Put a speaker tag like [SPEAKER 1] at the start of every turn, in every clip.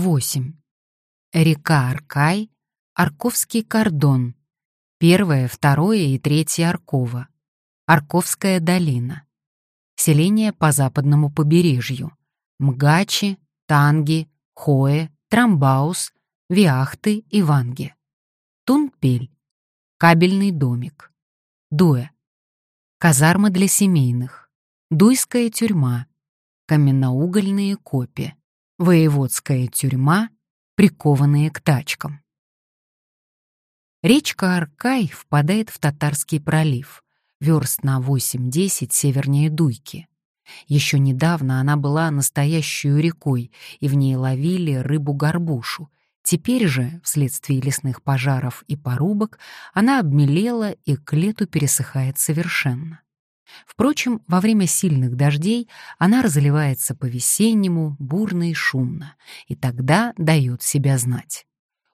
[SPEAKER 1] 8. Река Аркай, Арковский кордон, первое, второе и третье Аркова, Арковская долина, селение по западному побережью, Мгачи, Танги, Хое, Трамбаус, Виахты и Ванги, Тунпель, кабельный домик, Дуэ, казарма для семейных, Дуйская тюрьма, каменноугольные копи, воеводская тюрьма, прикованные к тачкам. Речка Аркай впадает в Татарский пролив, верст на 8-10 севернее Дуйки. Еще недавно она была настоящей рекой, и в ней ловили рыбу-горбушу. Теперь же, вследствие лесных пожаров и порубок, она обмелела и к лету пересыхает совершенно. Впрочем, во время сильных дождей она разливается по-весеннему, бурно и шумно, и тогда дает себя знать.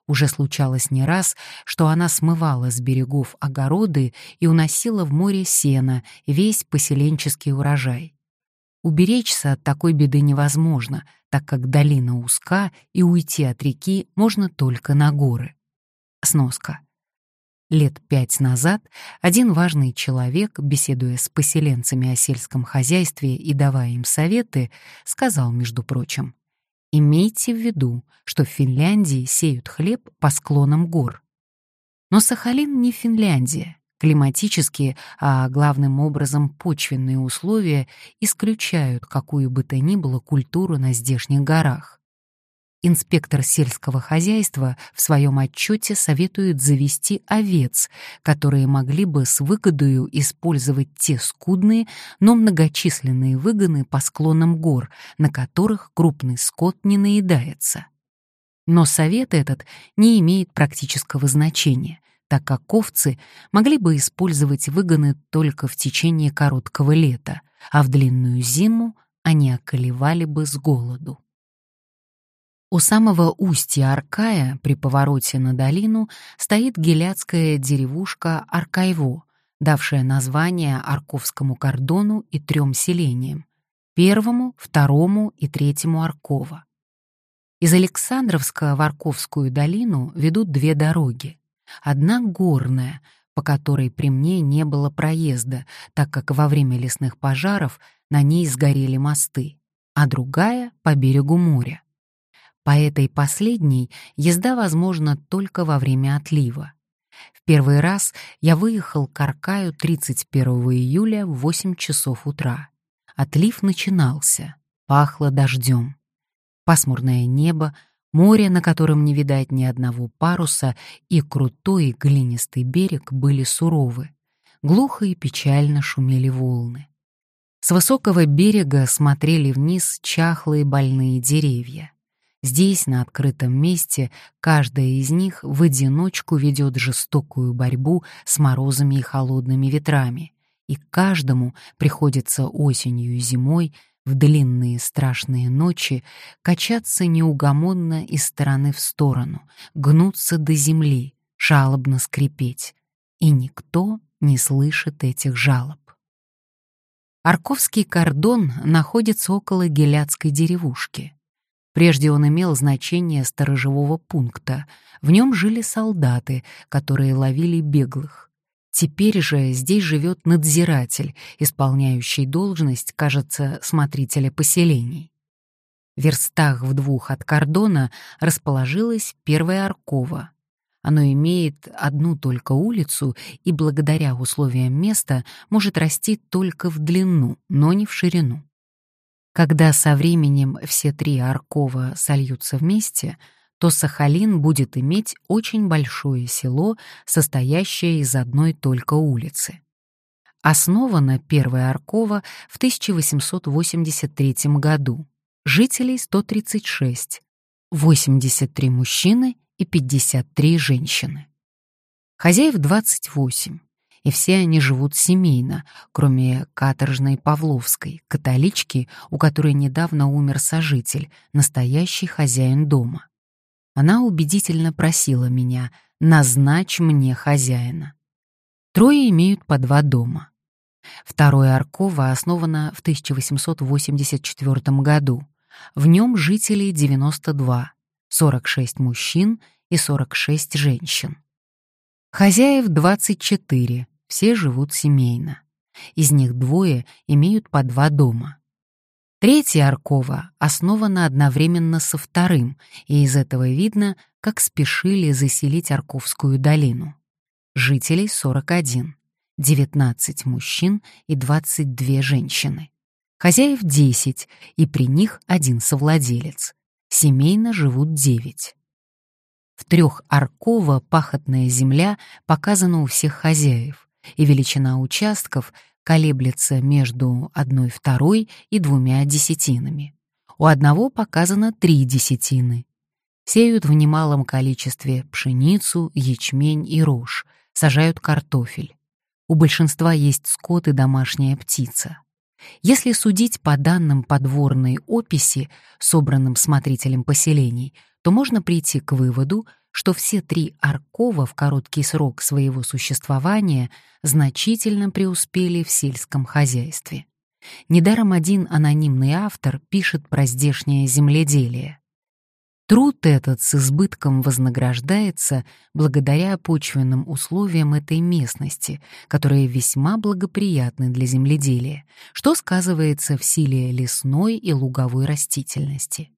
[SPEAKER 1] Уже случалось не раз, что она смывала с берегов огороды и уносила в море сено, весь поселенческий урожай. Уберечься от такой беды невозможно, так как долина узка, и уйти от реки можно только на горы. Сноска. Лет пять назад один важный человек, беседуя с поселенцами о сельском хозяйстве и давая им советы, сказал, между прочим, «Имейте в виду, что в Финляндии сеют хлеб по склонам гор». Но Сахалин не Финляндия. Климатические, а главным образом почвенные условия исключают какую бы то ни было культуру на здешних горах. Инспектор сельского хозяйства в своем отчете советует завести овец, которые могли бы с выгодою использовать те скудные, но многочисленные выгоны по склонам гор, на которых крупный скот не наедается. Но совет этот не имеет практического значения, так как овцы могли бы использовать выгоны только в течение короткого лета, а в длинную зиму они околевали бы с голоду. У самого устья Аркая, при повороте на долину, стоит геляцкая деревушка Аркайво, давшая название Арковскому кордону и трем селениям — первому, второму и третьему Аркова. Из Александровска в Арковскую долину ведут две дороги. Одна горная, по которой при мне не было проезда, так как во время лесных пожаров на ней сгорели мосты, а другая — по берегу моря. По этой последней езда возможна только во время отлива. В первый раз я выехал к Аркаю 31 июля в 8 часов утра. Отлив начинался, пахло дождем. Пасмурное небо, море, на котором не видать ни одного паруса, и крутой глинистый берег были суровы. Глухо и печально шумели волны. С высокого берега смотрели вниз чахлые больные деревья. Здесь, на открытом месте, каждая из них в одиночку ведет жестокую борьбу с морозами и холодными ветрами, и каждому приходится осенью и зимой в длинные страшные ночи качаться неугомонно из стороны в сторону, гнуться до земли, жалобно скрипеть, и никто не слышит этих жалоб. Арковский кордон находится около Геляцкой деревушки — Прежде он имел значение сторожевого пункта. В нем жили солдаты, которые ловили беглых. Теперь же здесь живет надзиратель, исполняющий должность, кажется, смотрителя поселений. В верстах в двух от кордона расположилась первая Аркова. Оно имеет одну только улицу и благодаря условиям места может расти только в длину, но не в ширину. Когда со временем все три Аркова сольются вместе, то Сахалин будет иметь очень большое село, состоящее из одной только улицы. Основана первая Аркова в 1883 году. Жителей 136, 83 мужчины и 53 женщины. Хозяев 28 и все они живут семейно, кроме каторжной Павловской, католички, у которой недавно умер сожитель, настоящий хозяин дома. Она убедительно просила меня «назначь мне хозяина». Трое имеют по два дома. Второе Арково основано в 1884 году. В нем жителей 92. 46 мужчин и 46 женщин. Хозяев 24, все живут семейно. Из них двое имеют по два дома. Третья Аркова основана одновременно со вторым, и из этого видно, как спешили заселить Арковскую долину. Жителей 41, 19 мужчин и 22 женщины. Хозяев 10, и при них один совладелец. Семейно живут 9. В трех Аркова пахотная земля показана у всех хозяев, и величина участков колеблется между одной второй и двумя десятинами. У одного показано три десятины. Сеют в немалом количестве пшеницу, ячмень и рожь, сажают картофель. У большинства есть скот и домашняя птица. Если судить по данным подворной описи, собранным смотрителем поселений, то можно прийти к выводу, что все три Аркова в короткий срок своего существования значительно преуспели в сельском хозяйстве. Недаром один анонимный автор пишет про здешнее земледелие. Труд этот с избытком вознаграждается благодаря почвенным условиям этой местности, которые весьма благоприятны для земледелия, что сказывается в силе лесной и луговой растительности.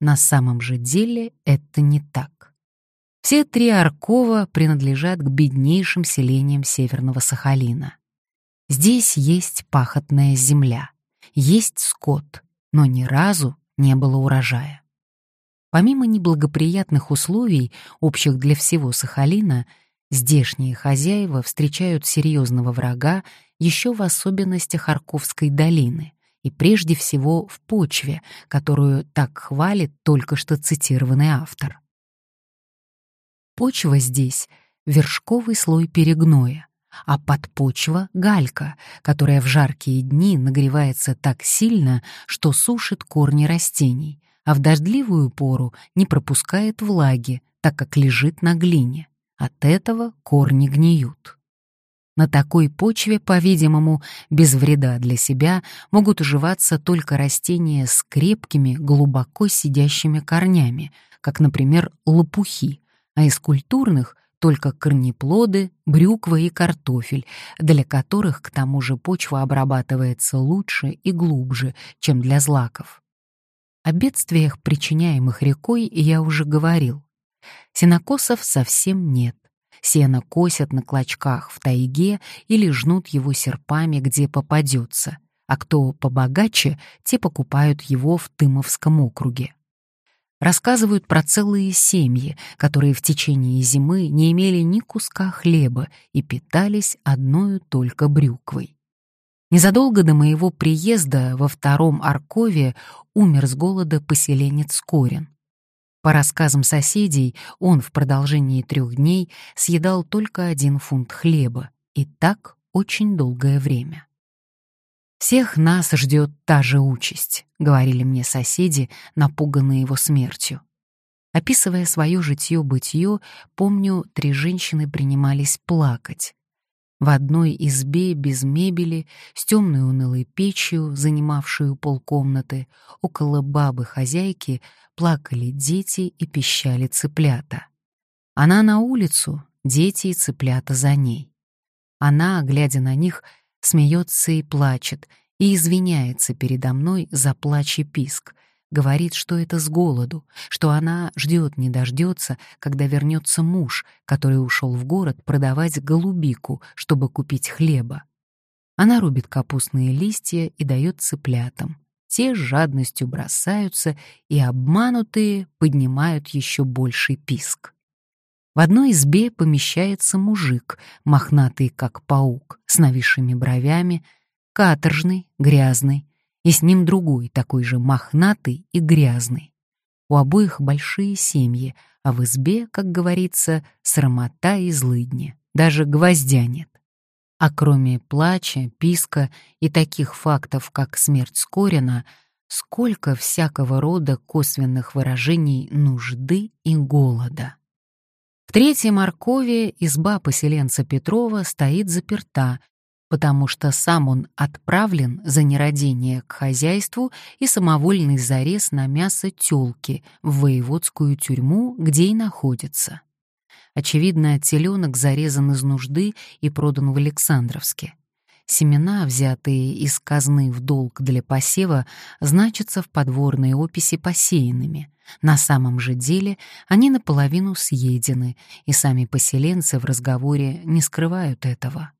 [SPEAKER 1] На самом же деле это не так. Все три Аркова принадлежат к беднейшим селениям Северного Сахалина. Здесь есть пахотная земля, есть скот, но ни разу не было урожая. Помимо неблагоприятных условий, общих для всего Сахалина, здешние хозяева встречают серьезного врага еще в особенностях Харковской долины и прежде всего в почве, которую так хвалит только что цитированный автор. Почва здесь — вершковый слой перегноя, а подпочва — галька, которая в жаркие дни нагревается так сильно, что сушит корни растений, а в дождливую пору не пропускает влаги, так как лежит на глине. От этого корни гниют. На такой почве, по-видимому, без вреда для себя могут уживаться только растения с крепкими, глубоко сидящими корнями, как, например, лопухи, а из культурных только корнеплоды, брюква и картофель, для которых к тому же почва обрабатывается лучше и глубже, чем для злаков. О бедствиях, причиняемых рекой, я уже говорил. Сенокосов совсем нет. Сено косят на клочках в тайге или жнут его серпами, где попадется, а кто побогаче, те покупают его в Тымовском округе рассказывают про целые семьи, которые в течение зимы не имели ни куска хлеба и питались одной только брюквой. Незадолго до моего приезда во втором Аркове умер с голода поселенец Корин. По рассказам соседей, он в продолжении трех дней съедал только один фунт хлеба, и так очень долгое время. «Всех нас ждет та же участь», — говорили мне соседи, напуганные его смертью. Описывая свое житье-бытье, помню, три женщины принимались плакать. В одной избе без мебели, с темной унылой печью, занимавшую полкомнаты, около бабы-хозяйки плакали дети и пищали цыплята. Она на улицу, дети и цыплята за ней. Она, глядя на них, смеется и плачет, и извиняется передо мной за плач и писк, говорит, что это с голоду, что она ждет не дождется, когда вернется муж, который ушел в город продавать голубику, чтобы купить хлеба. Она рубит капустные листья и дает цыплятам. Те с жадностью бросаются, и обманутые поднимают еще больший писк. В одной избе помещается мужик, мохнатый как паук, с нависшими бровями, каторжный, грязный, и с ним другой, такой же мохнатый и грязный. У обоих большие семьи, а в избе, как говорится, срамота и злыдни, даже гвоздя нет. А кроме плача, писка и таких фактов, как смерть Скорина, сколько всякого рода косвенных выражений нужды и голода. В третьей Маркове изба поселенца Петрова стоит заперта, потому что сам он отправлен за нерадение к хозяйству и самовольный зарез на мясо тёлки в воеводскую тюрьму, где и находится. Очевидно, теленок зарезан из нужды и продан в Александровске. Семена, взятые из казны в долг для посева, значатся в подворной описи посеянными. На самом же деле они наполовину съедены, и сами поселенцы в разговоре не скрывают этого.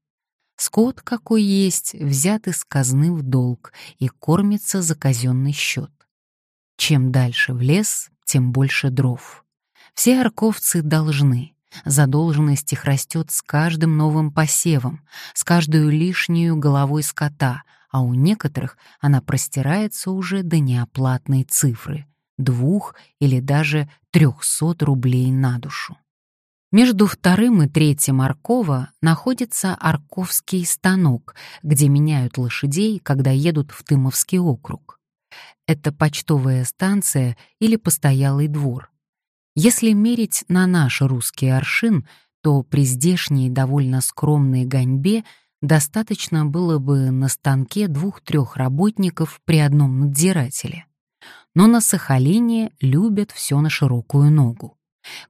[SPEAKER 1] Скот, какой есть, взят из казны в долг и кормится за казенный счет. Чем дальше в лес, тем больше дров. Все арковцы должны. Задолженность их растет с каждым новым посевом, с каждой лишнюю головой скота, а у некоторых она простирается уже до неоплатной цифры — двух или даже трехсот рублей на душу. Между вторым и третьим Аркова находится Арковский станок, где меняют лошадей, когда едут в Тымовский округ. Это почтовая станция или постоялый двор. Если мерить на наш русский аршин, то при здешней довольно скромной гоньбе достаточно было бы на станке двух-трех работников при одном надзирателе. Но на Сахалине любят все на широкую ногу.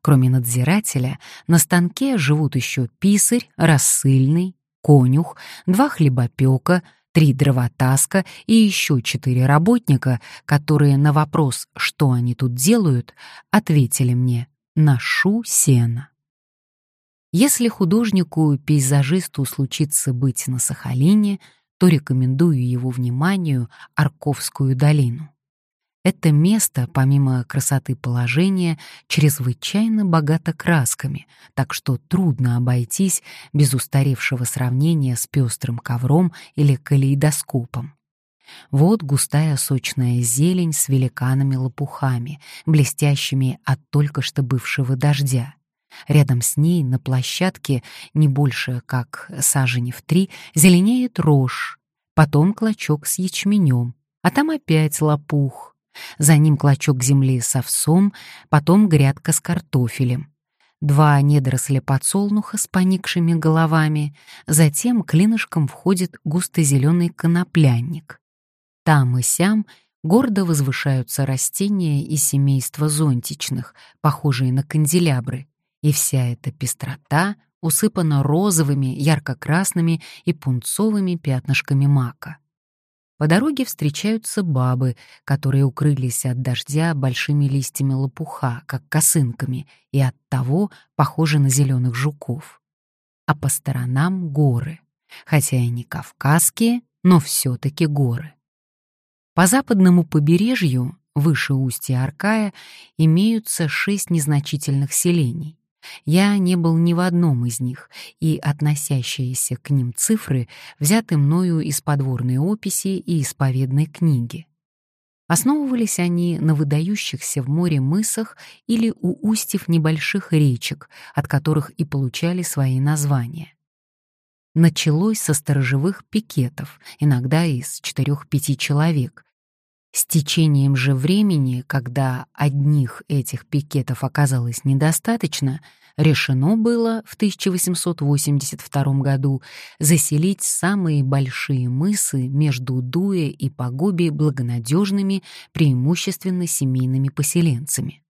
[SPEAKER 1] Кроме надзирателя, на станке живут еще писарь, рассыльный, конюх, два хлебопека, три дровотаска и еще четыре работника, которые на вопрос, что они тут делают, ответили мне «ношу сено». Если художнику-пейзажисту случится быть на Сахалине, то рекомендую его вниманию Арковскую долину. Это место, помимо красоты положения, чрезвычайно богато красками, так что трудно обойтись без устаревшего сравнения с пестрым ковром или калейдоскопом. Вот густая сочная зелень с великанами-лопухами, блестящими от только что бывшего дождя. Рядом с ней на площадке, не больше как сажени в три, зеленеет рожь, потом клочок с ячменем, а там опять лопух, за ним клочок земли с овсом, потом грядка с картофелем. Два недоросля подсолнуха с поникшими головами, затем клинышком входит густо-зеленый коноплянник. Там и сям гордо возвышаются растения из семейства зонтичных, похожие на канделябры, и вся эта пестрота усыпана розовыми, ярко-красными и пунцовыми пятнышками мака. По дороге встречаются бабы, которые укрылись от дождя большими листьями лопуха, как косынками, и оттого похожи на зеленых жуков. А по сторонам горы, хотя и не кавказские, но все-таки горы. По западному побережью, выше устья Аркая, имеются шесть незначительных селений. Я не был ни в одном из них, и относящиеся к ним цифры взяты мною из подворной описи и исповедной книги. Основывались они на выдающихся в море мысах или у устьев небольших речек, от которых и получали свои названия. Началось со сторожевых пикетов, иногда из четырех-пяти человек, с течением же времени, когда одних этих пикетов оказалось недостаточно, решено было в 1882 году заселить самые большие мысы между Дуэ и Погоби благонадежными, преимущественно семейными поселенцами.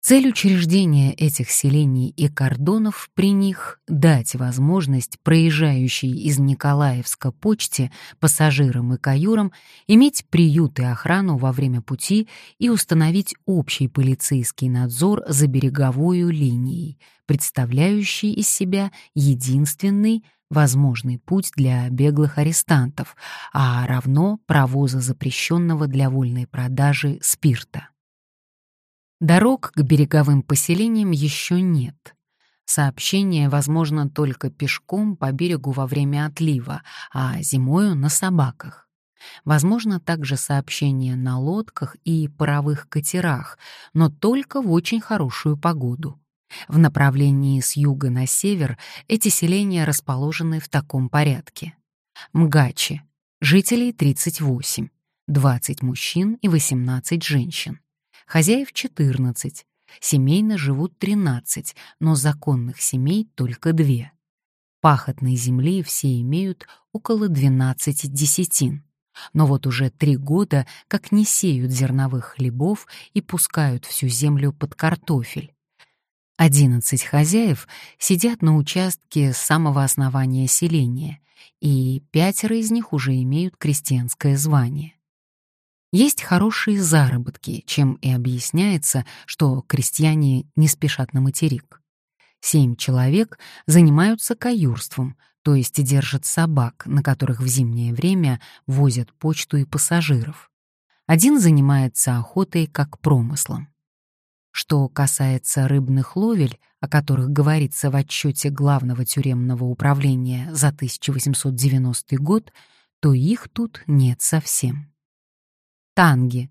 [SPEAKER 1] Цель учреждения этих селений и кордонов при них — дать возможность проезжающей из Николаевска почте пассажирам и каюрам иметь приют и охрану во время пути и установить общий полицейский надзор за береговой линией, представляющий из себя единственный возможный путь для беглых арестантов, а равно провоза запрещенного для вольной продажи спирта. Дорог к береговым поселениям еще нет. Сообщение возможно только пешком по берегу во время отлива, а зимою на собаках. Возможно также сообщение на лодках и паровых катерах, но только в очень хорошую погоду. В направлении с юга на север эти селения расположены в таком порядке. Мгачи. Жителей 38. 20 мужчин и 18 женщин хозяев 14, семейно живут 13, но законных семей только две. Пахотной земли все имеют около 12 десятин. Но вот уже три года как не сеют зерновых хлебов и пускают всю землю под картофель. Одиннадцать хозяев сидят на участке самого основания селения, и пятеро из них уже имеют крестьянское звание. Есть хорошие заработки, чем и объясняется, что крестьяне не спешат на материк. Семь человек занимаются каюрством, то есть держат собак, на которых в зимнее время возят почту и пассажиров. Один занимается охотой как промыслом. Что касается рыбных ловель, о которых говорится в отчете Главного тюремного управления за 1890 год, то их тут нет совсем. Танги.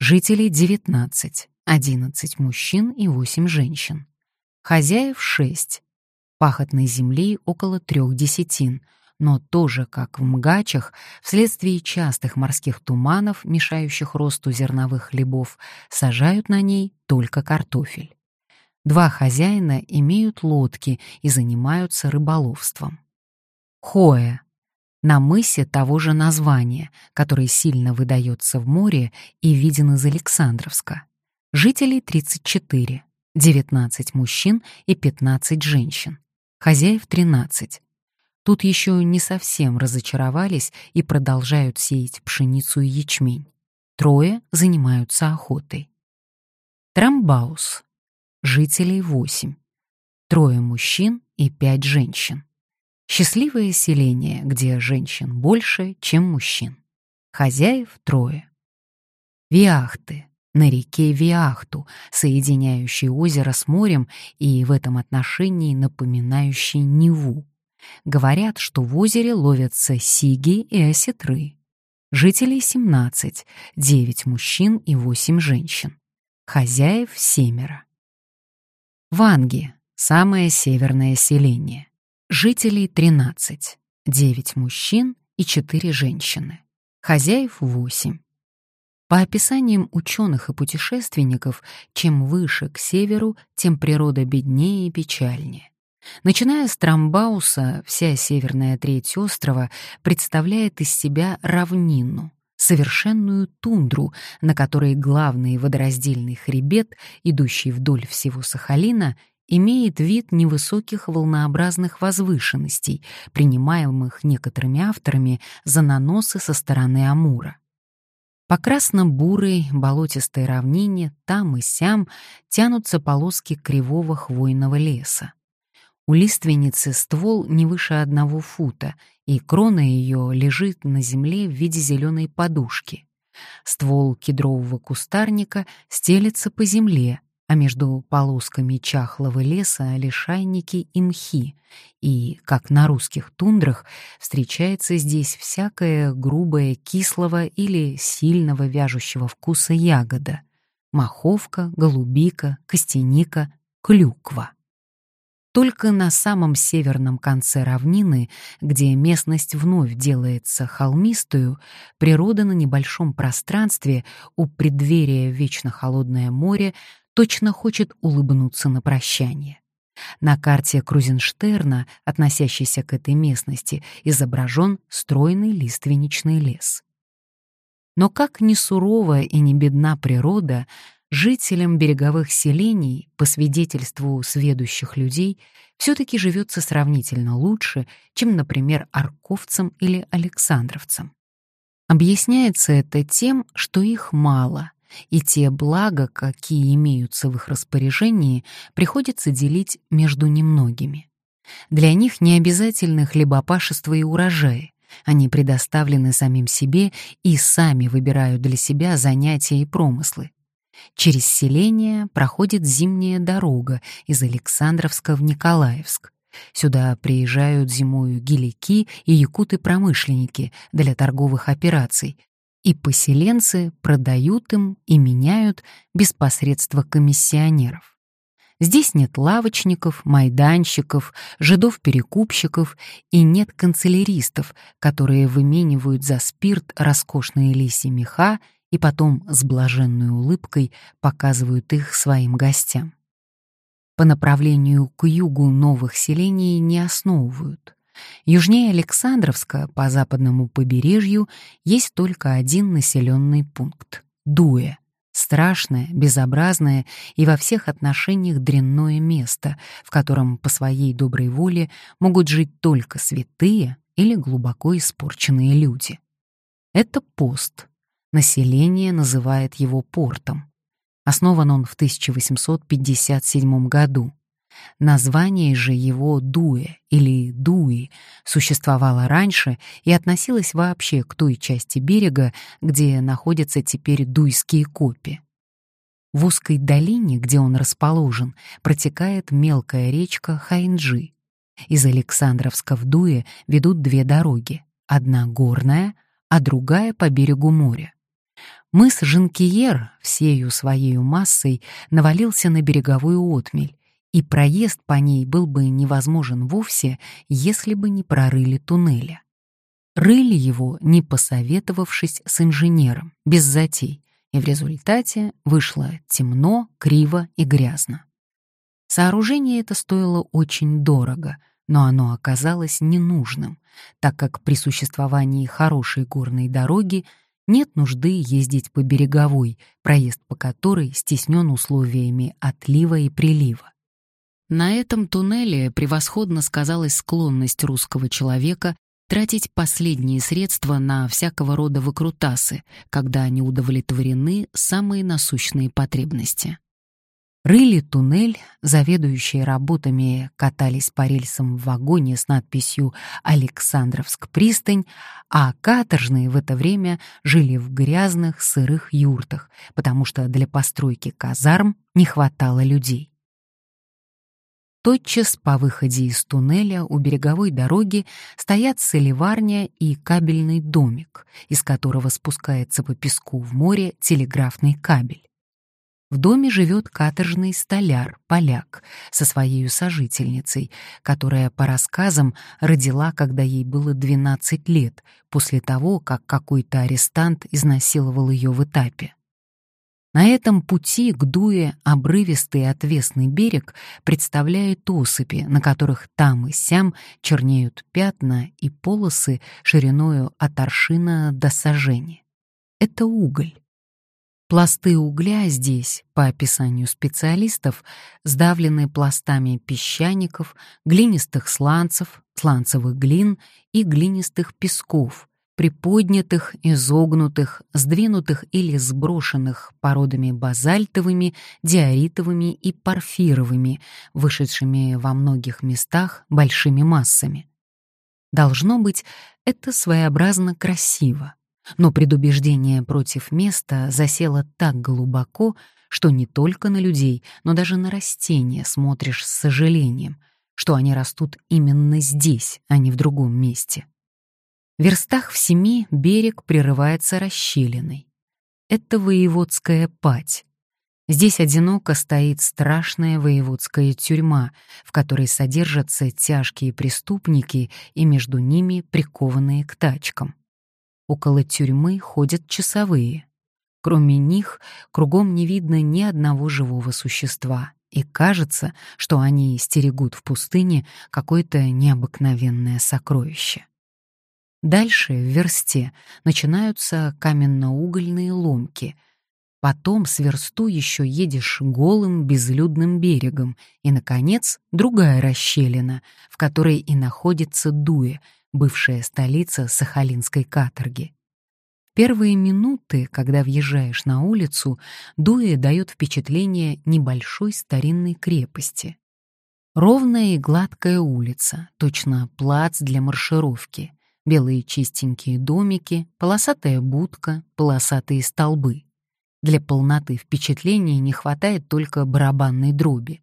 [SPEAKER 1] Жителей 19, 11 мужчин и 8 женщин. Хозяев 6. Пахотной земли около трех десятин, но тоже, как в Мгачах, вследствие частых морских туманов, мешающих росту зерновых хлебов, сажают на ней только картофель. Два хозяина имеют лодки и занимаются рыболовством. Хоя на мысе того же названия, который сильно выдается в море и виден из Александровска. Жителей 34, 19 мужчин и 15 женщин. Хозяев 13. Тут еще не совсем разочаровались и продолжают сеять пшеницу и ячмень. Трое занимаются охотой. Трамбаус. Жителей 8. Трое мужчин и пять женщин. Счастливое селение, где женщин больше, чем мужчин. Хозяев трое. Виахты на реке Виахту, соединяющей озеро с морем и в этом отношении напоминающей Неву. Говорят, что в озере ловятся сиги и осетры. Жителей 17, 9 мужчин и 8 женщин. Хозяев семеро. Ванги — самое северное селение. Жителей 13, 9 мужчин и 4 женщины. Хозяев 8. По описаниям ученых и путешественников, чем выше к северу, тем природа беднее и печальнее. Начиная с Трамбауса, вся северная треть острова представляет из себя равнину, совершенную тундру, на которой главный водораздельный хребет, идущий вдоль всего Сахалина, имеет вид невысоких волнообразных возвышенностей, принимаемых некоторыми авторами за наносы со стороны Амура. По красно-бурой болотистой равнине там и сям тянутся полоски кривого хвойного леса. У лиственницы ствол не выше одного фута, и крона ее лежит на земле в виде зеленой подушки. Ствол кедрового кустарника стелется по земле, а между полосками чахлого леса лишайники и мхи, и, как на русских тундрах, встречается здесь всякое грубое кислого или сильного вяжущего вкуса ягода — маховка, голубика, костяника, клюква. Только на самом северном конце равнины, где местность вновь делается холмистую, природа на небольшом пространстве у преддверия вечно холодное море точно хочет улыбнуться на прощание. На карте Крузенштерна, относящейся к этой местности, изображен стройный лиственничный лес. Но как ни сурова и не бедна природа, жителям береговых селений, по свидетельству сведущих людей, все-таки живется сравнительно лучше, чем, например, арковцам или александровцам. Объясняется это тем, что их мало, и те блага, какие имеются в их распоряжении, приходится делить между немногими. Для них не обязательны хлебопашество и урожаи, они предоставлены самим себе и сами выбирают для себя занятия и промыслы. Через селение проходит зимняя дорога из Александровска в Николаевск. Сюда приезжают зимою гелики и якуты-промышленники для торговых операций, и поселенцы продают им и меняют без посредства комиссионеров. Здесь нет лавочников, майданщиков, жидов-перекупщиков и нет канцеляристов, которые выменивают за спирт роскошные лисьи меха и потом с блаженной улыбкой показывают их своим гостям. по направлению к югу новых селений не основывают. Южнее Александровска по западному побережью есть только один населенный пункт — Дуэ. Страшное, безобразное и во всех отношениях дрянное место, в котором по своей доброй воле могут жить только святые или глубоко испорченные люди. Это пост. Население называет его портом. Основан он в 1857 году. Название же его Дуэ или Дуи существовало раньше и относилось вообще к той части берега, где находятся теперь дуйские копи. В узкой долине, где он расположен, протекает мелкая речка Хайнджи. Из Александровска в Дуе ведут две дороги, одна горная, а другая по берегу моря. Мыс Женкиер всею своей массой навалился на береговую отмель, и проезд по ней был бы невозможен вовсе, если бы не прорыли туннеля. Рыли его, не посоветовавшись с инженером, без затей, и в результате вышло темно, криво и грязно. Сооружение это стоило очень дорого, но оно оказалось ненужным, так как при существовании хорошей горной дороги нет нужды ездить по береговой, проезд по которой стеснен условиями отлива и прилива. На этом туннеле превосходно сказалась склонность русского человека тратить последние средства на всякого рода выкрутасы, когда они удовлетворены самые насущные потребности. Рыли туннель, заведующие работами катались по рельсам в вагоне с надписью «Александровск пристань», а каторжные в это время жили в грязных сырых юртах, потому что для постройки казарм не хватало людей. Тотчас по выходе из туннеля у береговой дороги стоят солеварня и кабельный домик, из которого спускается по песку в море телеграфный кабель. В доме живет каторжный столяр, поляк, со своей сожительницей, которая, по рассказам, родила, когда ей было 12 лет, после того, как какой-то арестант изнасиловал ее в этапе. На этом пути к Дуе обрывистый отвесный берег представляет осыпи, на которых там и сям чернеют пятна и полосы шириною от аршина до сажени. Это уголь. Пласты угля здесь, по описанию специалистов, сдавлены пластами песчаников, глинистых сланцев, сланцевых глин и глинистых песков, приподнятых, изогнутых, сдвинутых или сброшенных породами базальтовыми, диоритовыми и порфировыми, вышедшими во многих местах большими массами. Должно быть, это своеобразно красиво, но предубеждение против места засело так глубоко, что не только на людей, но даже на растения смотришь с сожалением, что они растут именно здесь, а не в другом месте. Верстах в семи берег прерывается расщелиной. Это воеводская пать. Здесь одиноко стоит страшная воеводская тюрьма, в которой содержатся тяжкие преступники и между ними прикованные к тачкам. Около тюрьмы ходят часовые. Кроме них, кругом не видно ни одного живого существа, и кажется, что они стерегут в пустыне какое-то необыкновенное сокровище. Дальше, в версте, начинаются каменно-угольные ломки. Потом с версту еще едешь голым безлюдным берегом, и, наконец, другая расщелина, в которой и находится Дуя, бывшая столица Сахалинской каторги. Первые минуты, когда въезжаешь на улицу, Дуя дает впечатление небольшой старинной крепости. Ровная и гладкая улица, точно плац для маршировки — белые чистенькие домики, полосатая будка, полосатые столбы. Для полноты впечатлений не хватает только барабанной дроби.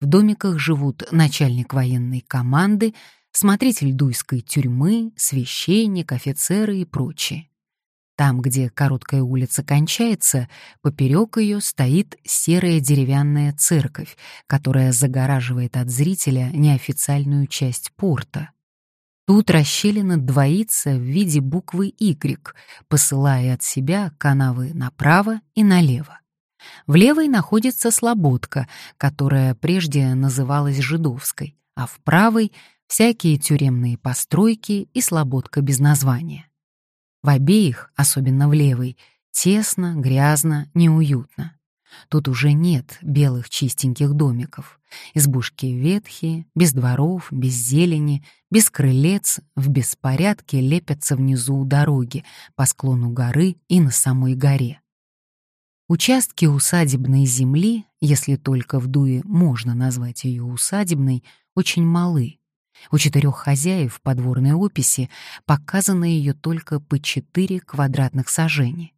[SPEAKER 1] В домиках живут начальник военной команды, смотритель дуйской тюрьмы, священник, офицеры и прочие. Там, где короткая улица кончается, поперек ее стоит серая деревянная церковь, которая загораживает от зрителя неофициальную часть порта. Тут расщелина двоится в виде буквы «Y», посылая от себя канавы направо и налево. В левой находится Слободка, которая прежде называлась Жидовской, а в правой — всякие тюремные постройки и Слободка без названия. В обеих, особенно в левой, тесно, грязно, неуютно. Тут уже нет белых чистеньких домиков. Избушки ветхие, без дворов, без зелени, без крылец, в беспорядке лепятся внизу у дороги, по склону горы и на самой горе. Участки усадебной земли, если только в Дуе можно назвать ее усадебной, очень малы. У четырех хозяев подворной описи показано ее только по четыре квадратных сажений.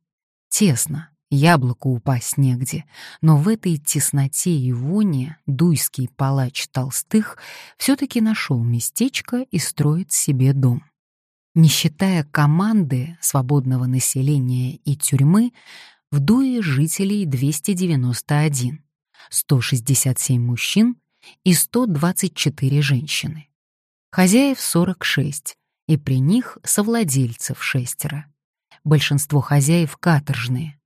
[SPEAKER 1] Тесно, яблоку упасть негде, но в этой тесноте и воне дуйский палач Толстых все-таки нашел местечко и строит себе дом. Не считая команды, свободного населения и тюрьмы, в Дуе жителей 291, 167 мужчин и 124 женщины. Хозяев 46, и при них совладельцев шестеро. Большинство хозяев каторжные,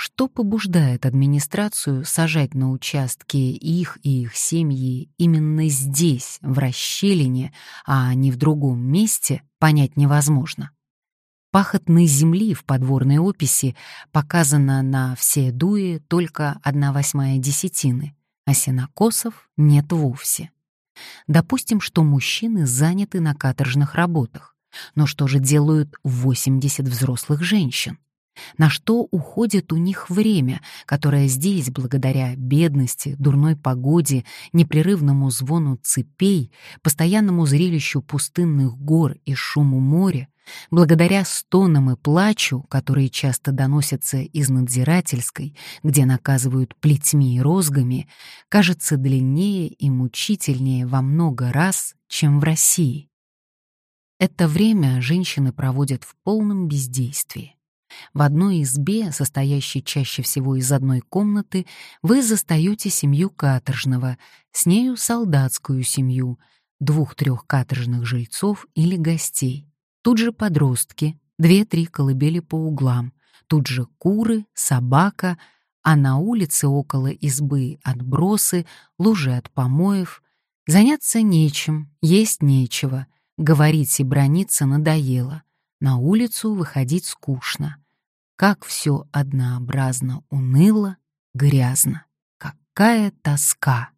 [SPEAKER 1] что побуждает администрацию сажать на участки их и их семьи именно здесь, в расщелине, а не в другом месте, понять невозможно. Пахотной земли в подворной описи показано на все дуи только одна восьмая десятины, а сенокосов нет вовсе. Допустим, что мужчины заняты на каторжных работах. Но что же делают 80 взрослых женщин? На что уходит у них время, которое здесь, благодаря бедности, дурной погоде, непрерывному звону цепей, постоянному зрелищу пустынных гор и шуму моря, благодаря стонам и плачу, которые часто доносятся из надзирательской, где наказывают плетьми и розгами, кажется длиннее и мучительнее во много раз, чем в России. Это время женщины проводят в полном бездействии. В одной избе, состоящей чаще всего из одной комнаты, вы застаете семью каторжного, с нею солдатскую семью, двух-трех каторжных жильцов или гостей. Тут же подростки, две-три колыбели по углам, тут же куры, собака, а на улице около избы отбросы, лужи от помоев. Заняться нечем, есть нечего, говорить и брониться надоело. На улицу выходить скучно. Как все однообразно уныло, грязно. Какая тоска!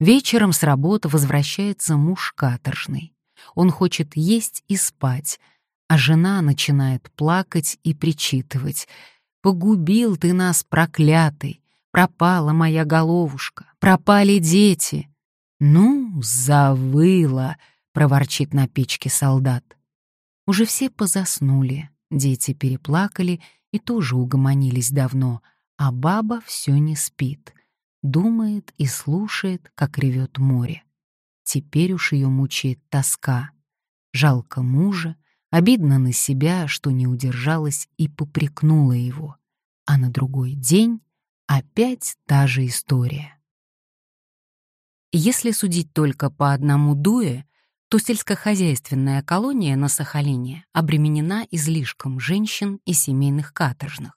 [SPEAKER 1] Вечером с работы возвращается муж каторжный. Он хочет есть и спать, а жена начинает плакать и причитывать. «Погубил ты нас, проклятый! Пропала моя головушка! Пропали дети!» «Ну, завыла!» — проворчит на печке солдат. Уже все позаснули, дети переплакали и тоже угомонились давно, а баба все не спит. Думает и слушает, как ревет море. Теперь уж ее мучает тоска. Жалко мужа, обидно на себя, что не удержалась и попрекнула его. А на другой день опять та же история. Если судить только по одному дуе, то сельскохозяйственная колония на Сахалине обременена излишком женщин и семейных каторжных.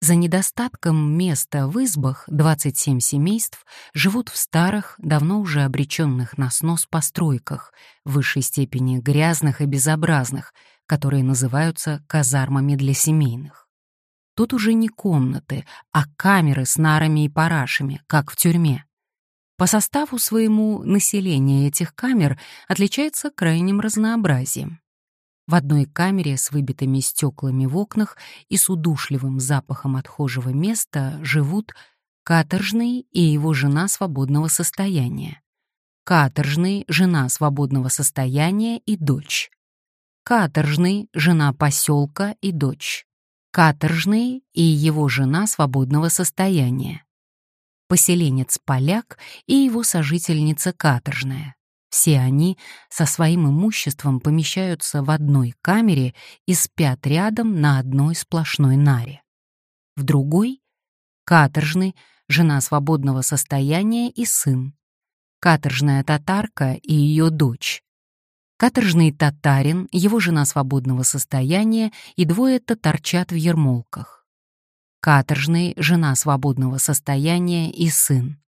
[SPEAKER 1] За недостатком места в избах 27 семейств живут в старых, давно уже обреченных на снос постройках, в высшей степени грязных и безобразных, которые называются казармами для семейных. Тут уже не комнаты, а камеры с нарами и парашами, как в тюрьме. По составу своему население этих камер отличается крайним разнообразием. В одной камере с выбитыми стеклами в окнах и с удушливым запахом отхожего места живут каторжный и его жена свободного состояния, каторжный, жена свободного состояния и дочь, каторжный, жена поселка и дочь, каторжный и его жена свободного состояния, поселенец-поляк и его сожительница каторжная. Все они со своим имуществом помещаются в одной камере и спят рядом на одной сплошной наре. В другой — каторжный, жена свободного состояния и сын. Каторжная татарка и ее дочь. Каторжный татарин, его жена свободного состояния и двое-то торчат в ермолках. Каторжный, жена свободного состояния и сын.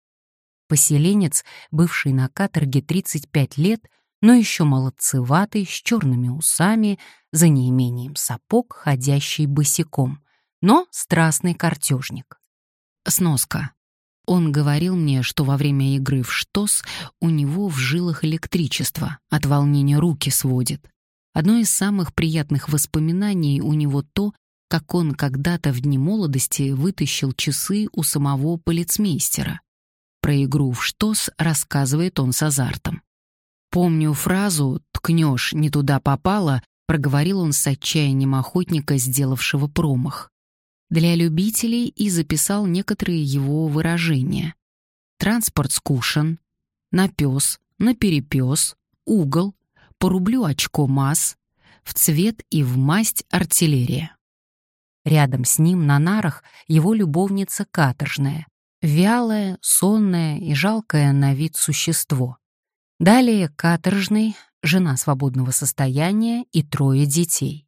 [SPEAKER 1] Поселенец, бывший на каторге 35 лет, но еще молодцеватый, с черными усами, за неимением сапог, ходящий босиком, но страстный картежник. Сноска. Он говорил мне, что во время игры в штос у него в жилах электричество, от волнения руки сводит. Одно из самых приятных воспоминаний у него то, как он когда-то в дни молодости вытащил часы у самого полицмейстера. Про игру в штос рассказывает он с азартом. Помню фразу «ткнешь, не туда попало», проговорил он с отчаянием охотника, сделавшего промах для любителей и записал некоторые его выражения. Транспорт скушен, на пес, на перепес, угол, по рублю очко масс, в цвет и в масть артиллерия. Рядом с ним на нарах его любовница каторжная, вялое, сонное и жалкое на вид существо. Далее каторжный, жена свободного состояния и трое детей.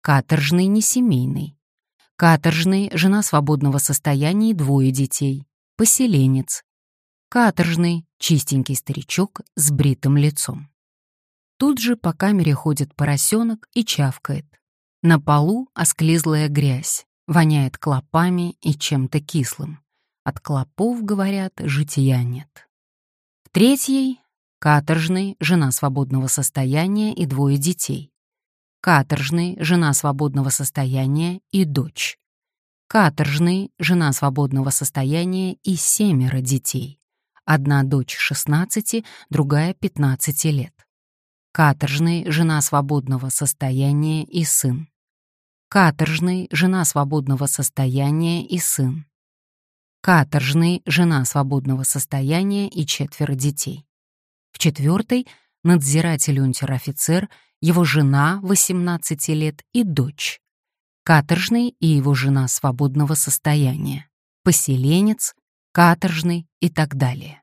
[SPEAKER 1] Каторжный несемейный, Каторжный, жена свободного состояния и двое детей. Поселенец. Каторжный, чистенький старичок с бритым лицом. Тут же по камере ходит поросенок и чавкает. На полу осклизлая грязь, воняет клопами и чем-то кислым. От клопов, говорят, жития нет. В третьей — каторжный, жена свободного состояния и двое детей каторжный, жена свободного состояния и дочь. Каторжный, жена свободного состояния и семеро детей. Одна дочь 16, другая 15 лет. Каторжный, жена свободного состояния и сын. Каторжный, жена свободного состояния и сын. Каторжный, жена свободного состояния и четверо детей. В четвертой — надзиратель-унтер-офицер его жена 18 лет и дочь. Каторжный и его жена свободного состояния. Поселенец, каторжный и так далее.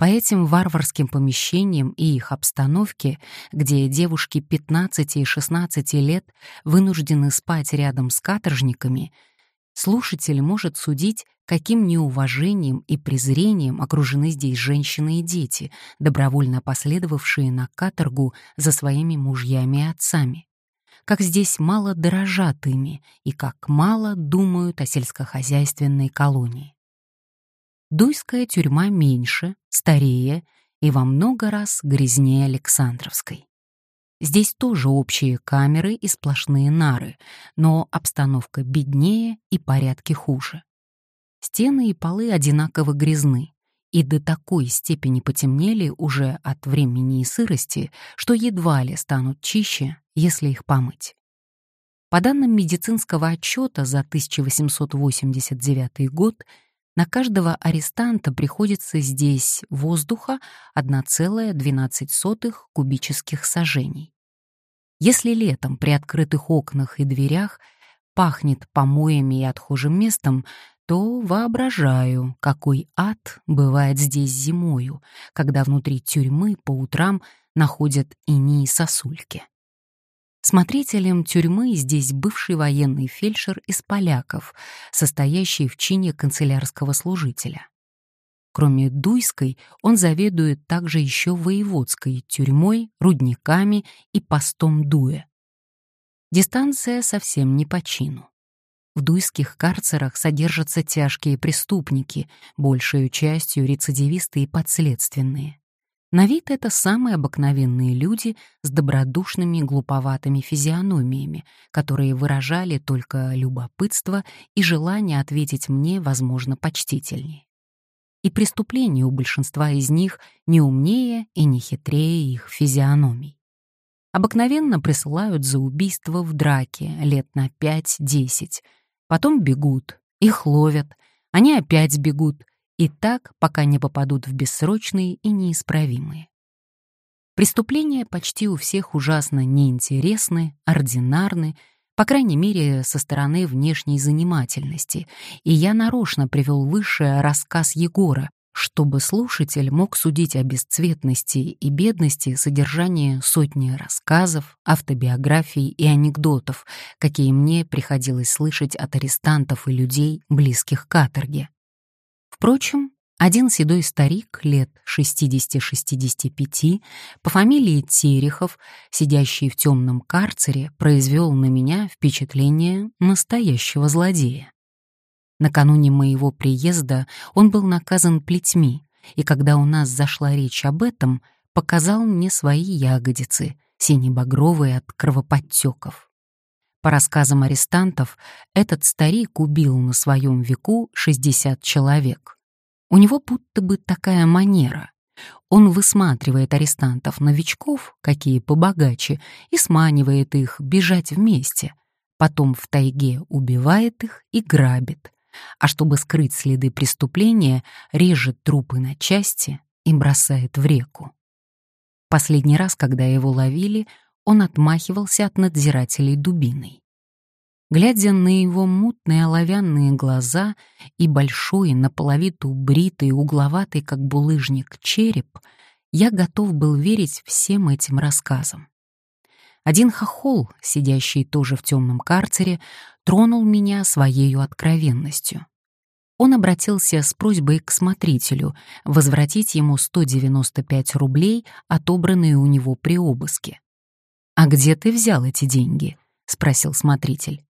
[SPEAKER 1] По этим варварским помещениям и их обстановке, где девушки 15 и 16 лет вынуждены спать рядом с каторжниками, слушатель может судить, каким неуважением и презрением окружены здесь женщины и дети, добровольно последовавшие на каторгу за своими мужьями и отцами. Как здесь мало дорожат ими и как мало думают о сельскохозяйственной колонии. Дуйская тюрьма меньше, старее и во много раз грязнее Александровской. Здесь тоже общие камеры и сплошные нары, но обстановка беднее и порядки хуже. Стены и полы одинаково грязны и до такой степени потемнели уже от времени и сырости, что едва ли станут чище, если их помыть. По данным медицинского отчета за 1889 год, на каждого арестанта приходится здесь воздуха 1,12 кубических сажений. Если летом при открытых окнах и дверях пахнет помоями и отхожим местом, то воображаю, какой ад бывает здесь зимою, когда внутри тюрьмы по утрам находят ини и сосульки. Смотрителем тюрьмы здесь бывший военный фельдшер из поляков, состоящий в чине канцелярского служителя. Кроме Дуйской, он заведует также еще воеводской тюрьмой, рудниками и постом Дуя. Дистанция совсем не по чину. В дуйских карцерах содержатся тяжкие преступники, большей частью рецидивисты и подследственные. На вид это самые обыкновенные люди с добродушными глуповатыми физиономиями, которые выражали только любопытство и желание ответить мне, возможно, почтительнее. И преступления у большинства из них не умнее и не хитрее их физиономий. Обыкновенно присылают за убийство в драке лет на 5-10, Потом бегут, их ловят, они опять бегут, и так, пока не попадут в бессрочные и неисправимые. Преступления почти у всех ужасно неинтересны, ординарны, по крайней мере, со стороны внешней занимательности, и я нарочно привел выше рассказ Егора, чтобы слушатель мог судить о бесцветности и бедности содержания сотни рассказов, автобиографий и анекдотов, какие мне приходилось слышать от арестантов и людей, близких к каторге. Впрочем, один седой старик лет 60-65 по фамилии Терехов, сидящий в темном карцере, произвел на меня впечатление настоящего злодея. Накануне моего приезда он был наказан плетьми, и когда у нас зашла речь об этом, показал мне свои ягодицы, сине-багровые от кровоподтеков. По рассказам арестантов, этот старик убил на своем веку 60 человек. У него будто бы такая манера. Он высматривает арестантов-новичков, какие побогаче, и сманивает их бежать вместе. Потом в тайге убивает их и грабит, а чтобы скрыть следы преступления, режет трупы на части и бросает в реку. Последний раз, когда его ловили, он отмахивался от надзирателей дубиной. Глядя на его мутные оловянные глаза и большой, наполовину бритый, угловатый, как булыжник, череп, я готов был верить всем этим рассказам. Один хохол, сидящий тоже в темном карцере, тронул меня своей откровенностью. Он обратился с просьбой к смотрителю возвратить ему 195 рублей, отобранные у него при обыске. «А где ты взял эти деньги?» — спросил смотритель.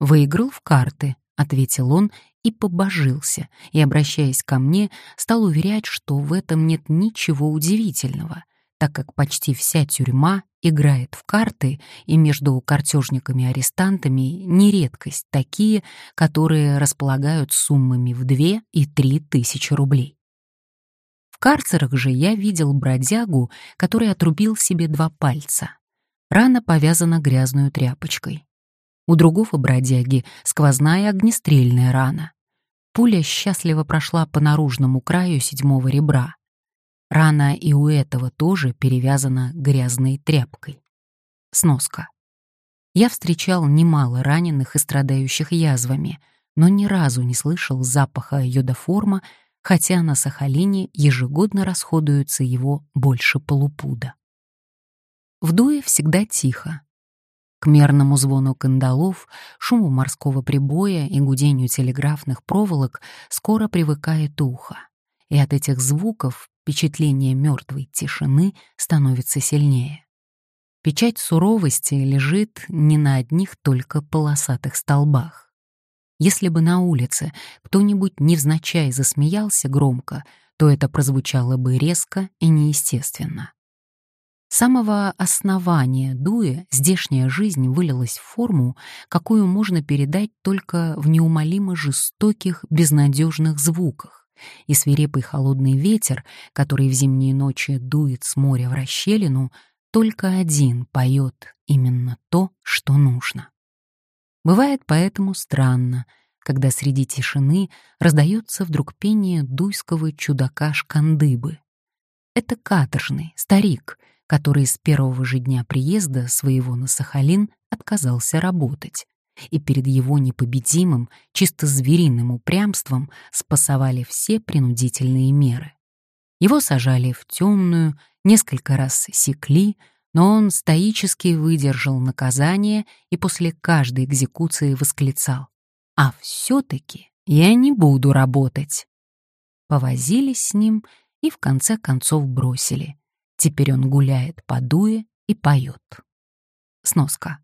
[SPEAKER 1] «Выиграл в карты», — ответил он и побожился, и, обращаясь ко мне, стал уверять, что в этом нет ничего удивительного — так как почти вся тюрьма играет в карты, и между картежниками-арестантами не редкость такие, которые располагают суммами в две и три тысячи рублей. В карцерах же я видел бродягу, который отрубил себе два пальца. Рана повязана грязной тряпочкой. У другого бродяги сквозная огнестрельная рана. Пуля счастливо прошла по наружному краю седьмого ребра. Рана и у этого тоже перевязана грязной тряпкой. Сноска. Я встречал немало раненых и страдающих язвами, но ни разу не слышал запаха йодоформа, хотя на Сахалине ежегодно расходуется его больше полупуда. В дуе всегда тихо. К мерному звону кандалов, шуму морского прибоя и гудению телеграфных проволок скоро привыкает ухо и от этих звуков впечатление мертвой тишины становится сильнее. Печать суровости лежит не на одних только полосатых столбах. Если бы на улице кто-нибудь невзначай засмеялся громко, то это прозвучало бы резко и неестественно. Самого основания Дуэ здешняя жизнь вылилась в форму, какую можно передать только в неумолимо жестоких, безнадежных звуках, и свирепый холодный ветер, который в зимние ночи дует с моря в расщелину, только один поет именно то, что нужно. Бывает поэтому странно, когда среди тишины раздается вдруг пение дуйского чудака Шкандыбы. Это каторжный, старик, который с первого же дня приезда своего на Сахалин отказался работать и перед его непобедимым, чисто звериным упрямством спасовали все принудительные меры. Его сажали в темную, несколько раз секли, но он стоически выдержал наказание и после каждой экзекуции восклицал «А все-таки я не буду работать». Повозились с ним и в конце концов бросили. Теперь он гуляет по дуе и поет. Сноска.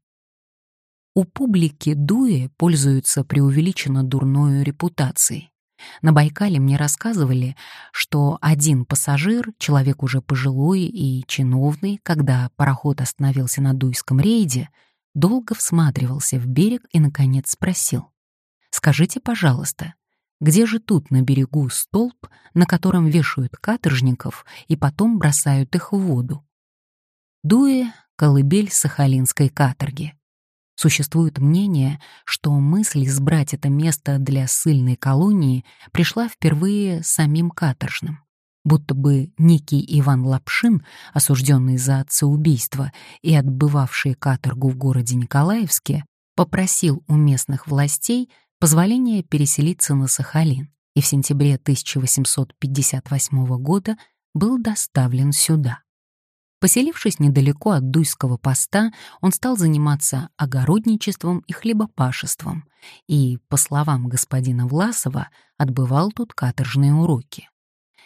[SPEAKER 1] У публики Дуэ пользуются преувеличенно дурной репутацией. На Байкале мне рассказывали, что один пассажир, человек уже пожилой и чиновный, когда пароход остановился на Дуйском рейде, долго всматривался в берег и, наконец, спросил. «Скажите, пожалуйста, где же тут на берегу столб, на котором вешают каторжников и потом бросают их в воду?» Дуэ — колыбель сахалинской каторги. Существует мнение, что мысль избрать это место для ссыльной колонии пришла впервые самим каторжным. Будто бы некий Иван Лапшин, осужденный за отцеубийство и отбывавший каторгу в городе Николаевске, попросил у местных властей позволения переселиться на Сахалин. и в сентябре 1858 года был доставлен сюда. Поселившись недалеко от Дуйского поста, он стал заниматься огородничеством и хлебопашеством и, по словам господина Власова, отбывал тут каторжные уроки.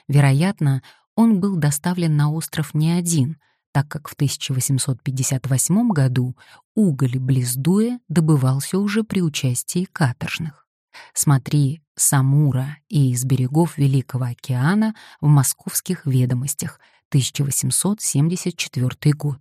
[SPEAKER 1] Вероятно, он был доставлен на остров не один, так как в 1858 году уголь близ Дуя добывался уже при участии каторжных. Смотри «Самура» и «Из берегов Великого океана» в московских ведомостях — 1874 год.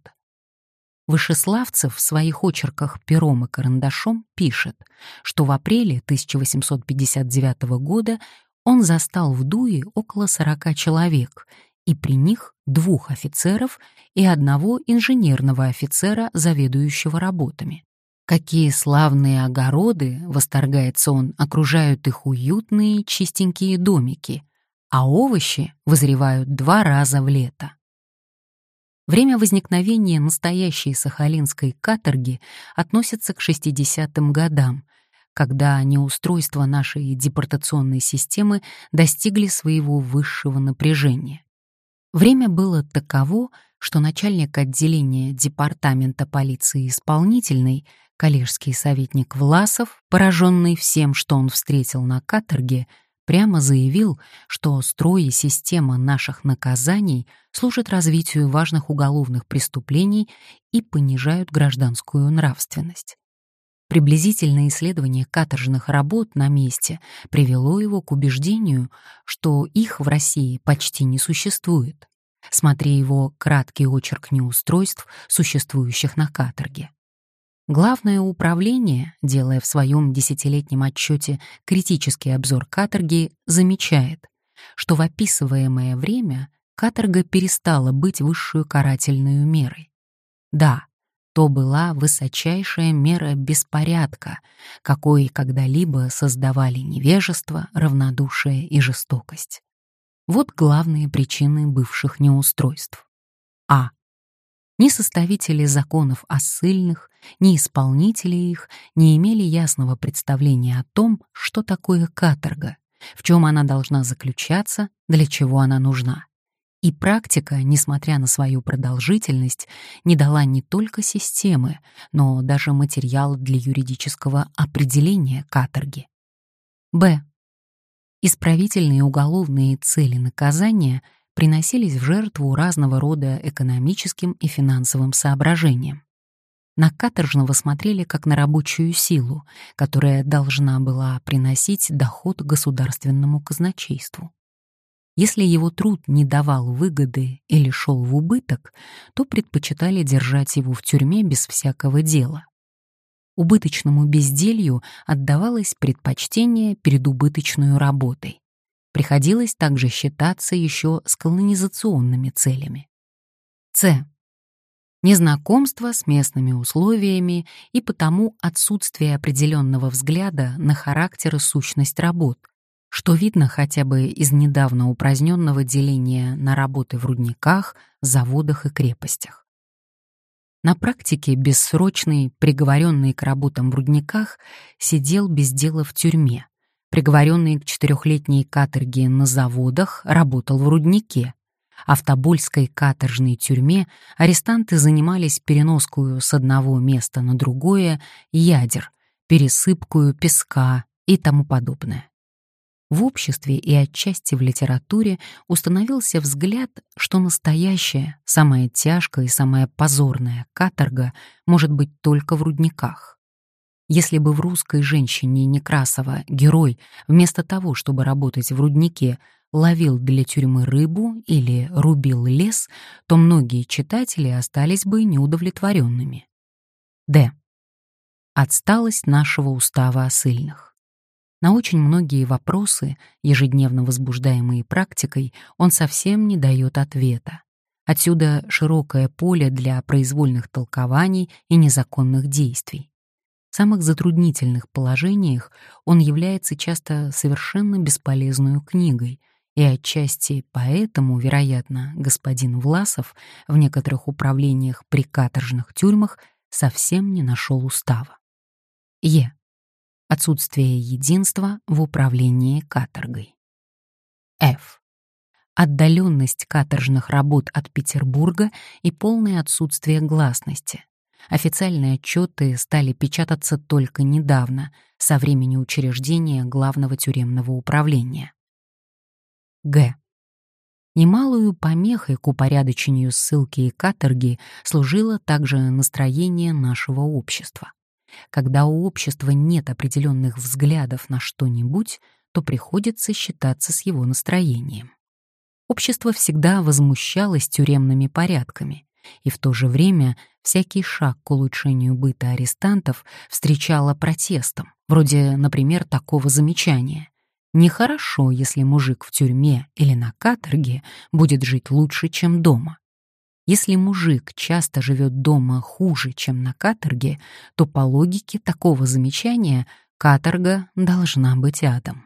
[SPEAKER 1] Вышеславцев в своих очерках пером и карандашом пишет, что в апреле 1859 года он застал в Дуе около 40 человек, и при них двух офицеров и одного инженерного офицера, заведующего работами. Какие славные огороды, восторгается он, окружают их уютные чистенькие домики — а овощи вызревают два раза в лето. Время возникновения настоящей сахалинской каторги относится к 60-м годам, когда неустройства нашей депортационной системы достигли своего высшего напряжения. Время было таково, что начальник отделения Департамента полиции исполнительной, коллежский советник Власов, пораженный всем, что он встретил на каторге, прямо заявил, что строй и система наших наказаний служат развитию важных уголовных преступлений и понижают гражданскую нравственность. Приблизительное исследование каторжных работ на месте привело его к убеждению, что их в России почти не существует. Смотри его краткий очерк неустройств, существующих на каторге. Главное управление, делая в своем десятилетнем отчете критический обзор каторги, замечает, что в описываемое время каторга перестала быть высшую карательную мерой. Да, то была высочайшая мера беспорядка, какой когда-либо создавали невежество, равнодушие и жестокость. Вот главные причины бывших неустройств. А. Ни составители законов о ссыльных, ни исполнители их не имели ясного представления о том, что такое каторга, в чем она должна заключаться, для чего она нужна. И практика, несмотря на свою продолжительность, не дала не только системы, но даже материал для юридического определения каторги. Б. Исправительные уголовные цели наказания приносились в жертву разного рода экономическим и финансовым соображениям. На каторжного смотрели как на рабочую силу, которая должна была приносить доход государственному казначейству. Если его труд не давал выгоды или шел в убыток, то предпочитали держать его в тюрьме без всякого дела. Убыточному безделью отдавалось предпочтение перед убыточной работой приходилось также считаться еще с колонизационными целями. С. Незнакомство с местными условиями и потому отсутствие определенного взгляда на характер и сущность работ, что видно хотя бы из недавно упраздненного деления на работы в рудниках, заводах и крепостях. На практике бессрочный, приговоренный к работам в рудниках, сидел без дела в тюрьме, приговоренный к четырехлетней каторге на заводах, работал в руднике. А в Тобольской каторжной тюрьме арестанты занимались переноскую с одного места на другое ядер, пересыпкую песка и тому подобное. В обществе и отчасти в литературе установился взгляд, что настоящая, самая тяжкая и самая позорная каторга может быть только в рудниках. Если бы в русской женщине Некрасова герой, вместо того, чтобы работать в руднике, ловил для тюрьмы рыбу или рубил лес, то многие читатели остались бы неудовлетворенными. Д. Отсталость нашего устава о сыльных. На очень многие вопросы, ежедневно возбуждаемые практикой, он совсем не дает ответа. Отсюда широкое поле для произвольных толкований и незаконных действий самых затруднительных положениях он является часто совершенно бесполезной книгой, и отчасти поэтому, вероятно, господин Власов в некоторых управлениях при каторжных тюрьмах совсем не нашел устава. Е. Отсутствие единства в управлении каторгой. F. Отдаленность каторжных работ от Петербурга и полное отсутствие гласности. Официальные отчеты стали печататься только недавно, со времени учреждения Главного тюремного управления. Г. Немалую помехой к упорядочению ссылки и каторги служило также настроение нашего общества. Когда у общества нет определенных взглядов на что-нибудь, то приходится считаться с его настроением. Общество всегда возмущалось тюремными порядками, и в то же время всякий шаг к улучшению быта арестантов встречало протестом, вроде, например, такого замечания. Нехорошо, если мужик в тюрьме или на каторге будет жить лучше, чем дома. Если мужик часто живет дома хуже, чем на каторге, то по логике такого замечания каторга должна быть адом.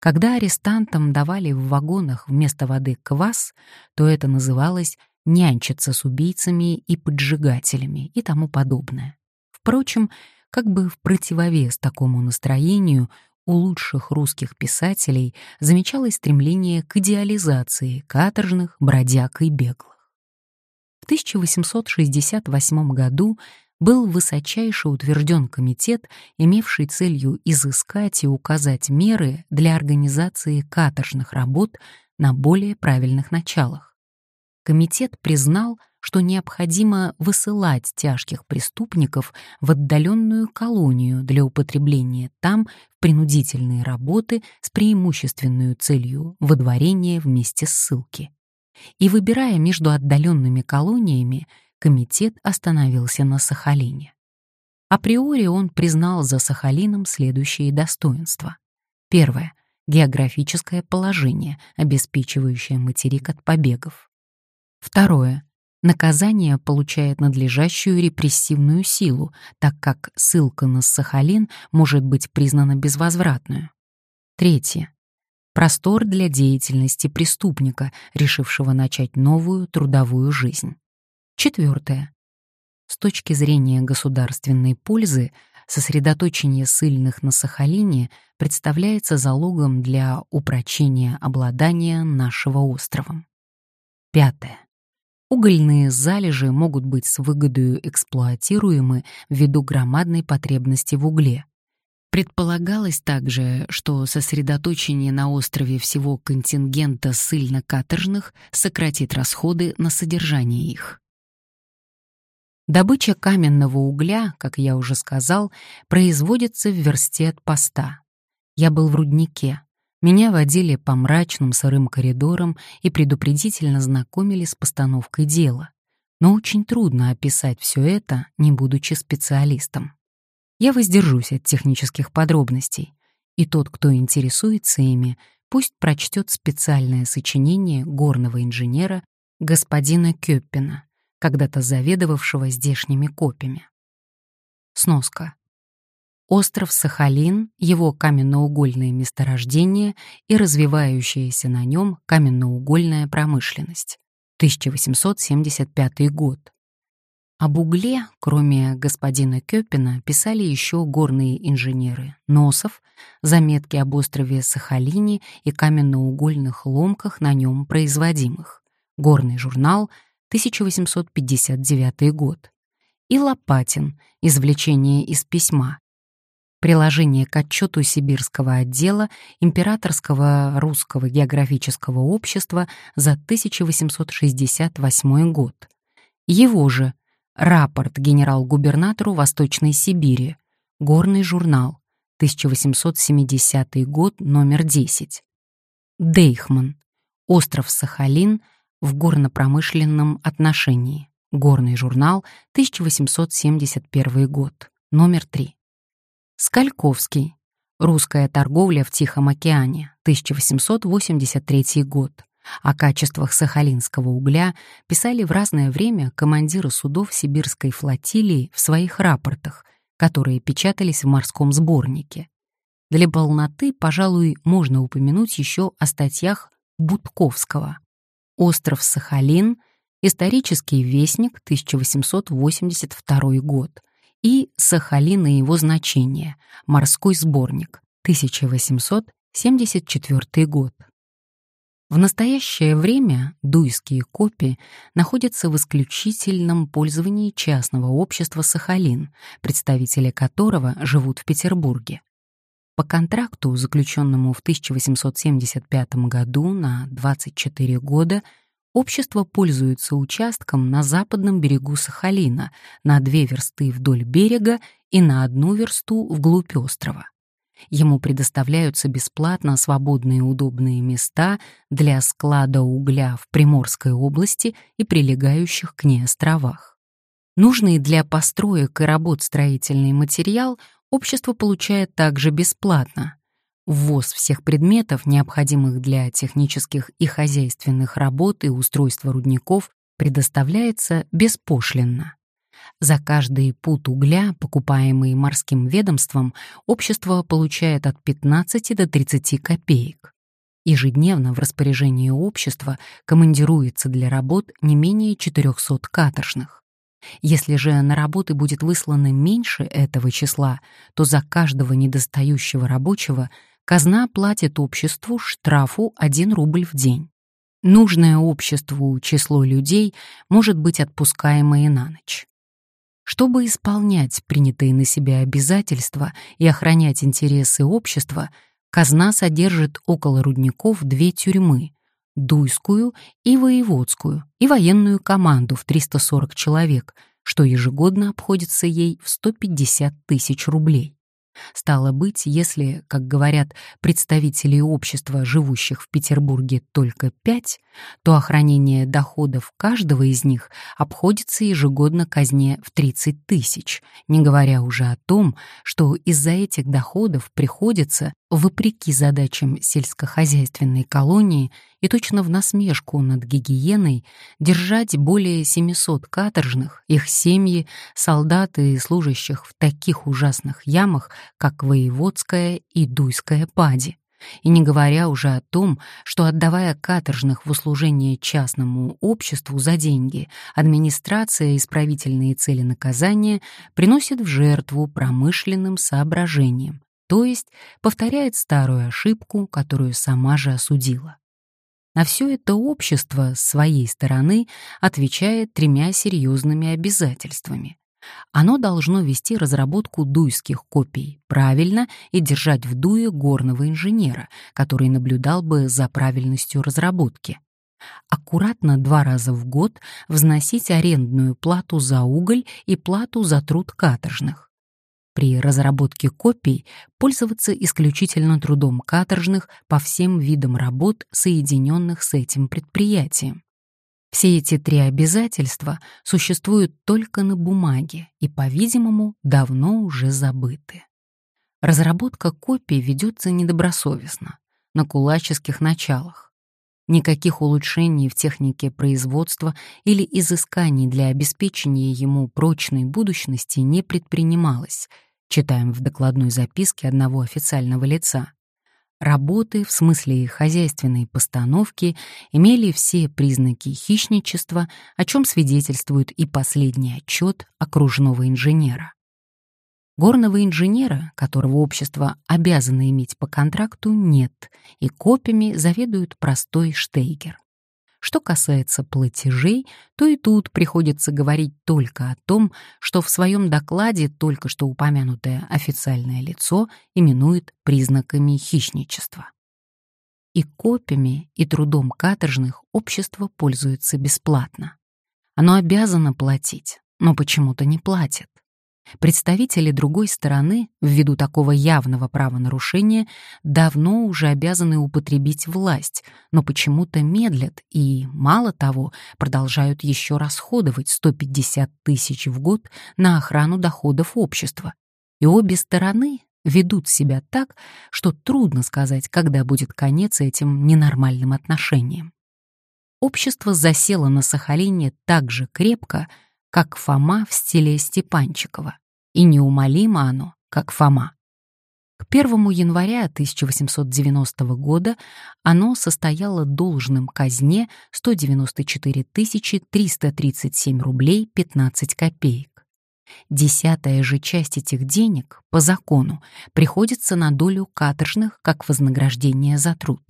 [SPEAKER 1] Когда арестантам давали в вагонах вместо воды квас, то это называлось нянчиться с убийцами и поджигателями и тому подобное. Впрочем, как бы в противовес такому настроению у лучших русских писателей замечалось стремление к идеализации каторжных, бродяг и беглых. В 1868 году был высочайше утвержден комитет, имевший целью изыскать и указать меры для организации каторжных работ на более правильных началах. Комитет признал, что необходимо высылать тяжких преступников в отдаленную колонию для употребления там в принудительные работы с преимущественной целью выдворения вместе ссылки. И выбирая между отдаленными колониями, комитет остановился на Сахалине. Априори он признал за Сахалином следующие достоинства. Первое — географическое положение, обеспечивающее материк от побегов. Второе Наказание получает надлежащую репрессивную силу, так как ссылка на Сахалин может быть признана безвозвратной. Третье. Простор для деятельности преступника, решившего начать новую трудовую жизнь. Четвертое. С точки зрения государственной пользы, сосредоточение ссыльных на Сахалине представляется залогом для упрочения обладания нашего островом. Пятое. Угольные залежи могут быть с выгодою эксплуатируемы ввиду громадной потребности в угле. Предполагалось также, что сосредоточение на острове всего контингента ссыльно-каторжных сократит расходы на содержание их. Добыча каменного угля, как я уже сказал, производится в версте от поста. Я был в руднике, меня водили по мрачным сырым коридорам и предупредительно знакомили с постановкой дела. Но очень трудно описать все это, не будучи специалистом. Я воздержусь от технических подробностей, и тот, кто интересуется ими, пусть прочтет специальное сочинение горного инженера господина Кёппина, когда-то заведовавшего здешними копьями. Сноска. Остров Сахалин, его каменноугольное месторождение и развивающаяся на нем каменноугольная промышленность. 1875 год. Об угле, кроме господина Кёпина, писали еще горные инженеры Носов, заметки об острове Сахалине и каменноугольных ломках на нем производимых. Горный журнал, 1859 год. И Лопатин, извлечение из письма, Приложение к отчету Сибирского отдела Императорского русского географического общества за 1868 год. Его же рапорт генерал-губернатору Восточной Сибири, Горный журнал, 1870 год, номер 10. Дейхман. Остров Сахалин в горно-промышленном отношении. Горный журнал, 1871 год, номер 3. Скальковский. Русская торговля в Тихом океане. 1883 год. О качествах сахалинского угля писали в разное время командиры судов сибирской флотилии в своих рапортах, которые печатались в морском сборнике. Для полноты, пожалуй, можно упомянуть еще о статьях Будковского. «Остров Сахалин», «Исторический вестник», 1882 год, и «Сахалин и его значение. Морской сборник», 1874 год. В настоящее время дуйские копии находятся в исключительном пользовании частного общества «Сахалин», представители которого живут в Петербурге. По контракту, заключенному в 1875 году на 24 года, общество пользуется участком на западном берегу Сахалина на две версты вдоль берега и на одну версту вглубь острова. Ему предоставляются бесплатно свободные удобные места для склада угля в Приморской области и прилегающих к ней островах. Нужный для построек и работ строительный материал общество получает также бесплатно. Ввоз всех предметов, необходимых для технических и хозяйственных работ и устройства рудников, предоставляется беспошлинно. За каждый пут угля, покупаемый морским ведомством, общество получает от 15 до 30 копеек. Ежедневно в распоряжении общества командируется для работ не менее 400 каторжных. Если же на работы будет выслано меньше этого числа, то за каждого недостающего рабочего казна платит обществу штрафу 1 рубль в день. Нужное обществу число людей может быть отпускаемо и на ночь. Чтобы исполнять принятые на себя обязательства и охранять интересы общества, казна содержит около рудников две тюрьмы — Дуйскую и Воеводскую, и военную команду в 340 человек, что ежегодно обходится ей в 150 тысяч рублей. Стало быть, если, как говорят представители общества, живущих в Петербурге, только пять, то охранение доходов каждого из них обходится ежегодно казне в 30 тысяч, не говоря уже о том, что из-за этих доходов приходится, вопреки задачам сельскохозяйственной колонии и точно в насмешку над гигиеной, держать более 700 каторжных, их семьи, солдаты и служащих в таких ужасных ямах, как Воеводская и Дуйская пади. И не говоря уже о том, что отдавая каторжных в услужение частному обществу за деньги, администрация исправительные цели наказания приносит в жертву промышленным соображениям, то есть повторяет старую ошибку, которую сама же осудила. На все это общество с своей стороны отвечает тремя серьезными обязательствами. Оно должно вести разработку дуйских копий правильно и держать в дуе горного инженера, который наблюдал бы за правильностью разработки. Аккуратно два раза в год взносить арендную плату за уголь и плату за труд каторжных. При разработке копий пользоваться исключительно трудом каторжных по всем видам работ, соединенных с этим предприятием. Все эти три обязательства существуют только на бумаге и, по-видимому, давно уже забыты. Разработка копий ведется недобросовестно, на кулаческих началах. Никаких улучшений в технике производства или изысканий для обеспечения ему прочной будущности не предпринималось, читаем в докладной записке одного официального лица. Работы, в смысле хозяйственной постановки, имели все признаки хищничества, о чем свидетельствует и последний отчет окружного инженера. Горного инженера, которого общество обязано иметь по контракту, нет, и копиями заведует простой штейгер. Что касается платежей, то и тут приходится говорить только о том, что в своем докладе только что упомянутое официальное лицо именует признаками хищничества. И копиями, и трудом каторжных общество пользуется бесплатно. Оно обязано платить, но почему-то не платит. Представители другой стороны, ввиду такого явного правонарушения, давно уже обязаны употребить власть, но почему-то медлят и, мало того, продолжают еще расходовать 150 тысяч в год на охрану доходов общества. И обе стороны ведут себя так, что трудно сказать, когда будет конец этим ненормальным отношениям. Общество засело на Сахалине так же крепко, как Фома в стиле Степанчикова, и неумолимо оно, как Фома. К 1 января 1890 года оно состояло должным казне 194 337 рублей 15 копеек. Десятая же часть этих денег, по закону, приходится на долю каторжных как вознаграждение за труд.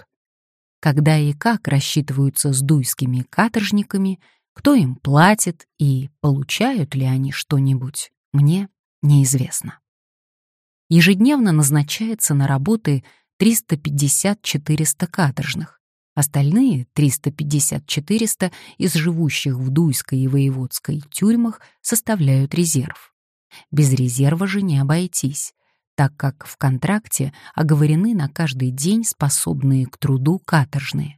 [SPEAKER 1] когда и как рассчитываются с дуйскими каторжниками, кто им платит и получают ли они что-нибудь, мне неизвестно. Ежедневно назначается на работы 350-400 каторжных. Остальные 350-400 из живущих в Дуйской и Воеводской тюрьмах составляют резерв. Без резерва же не обойтись, так как в контракте оговорены на каждый день способные к труду каторжные.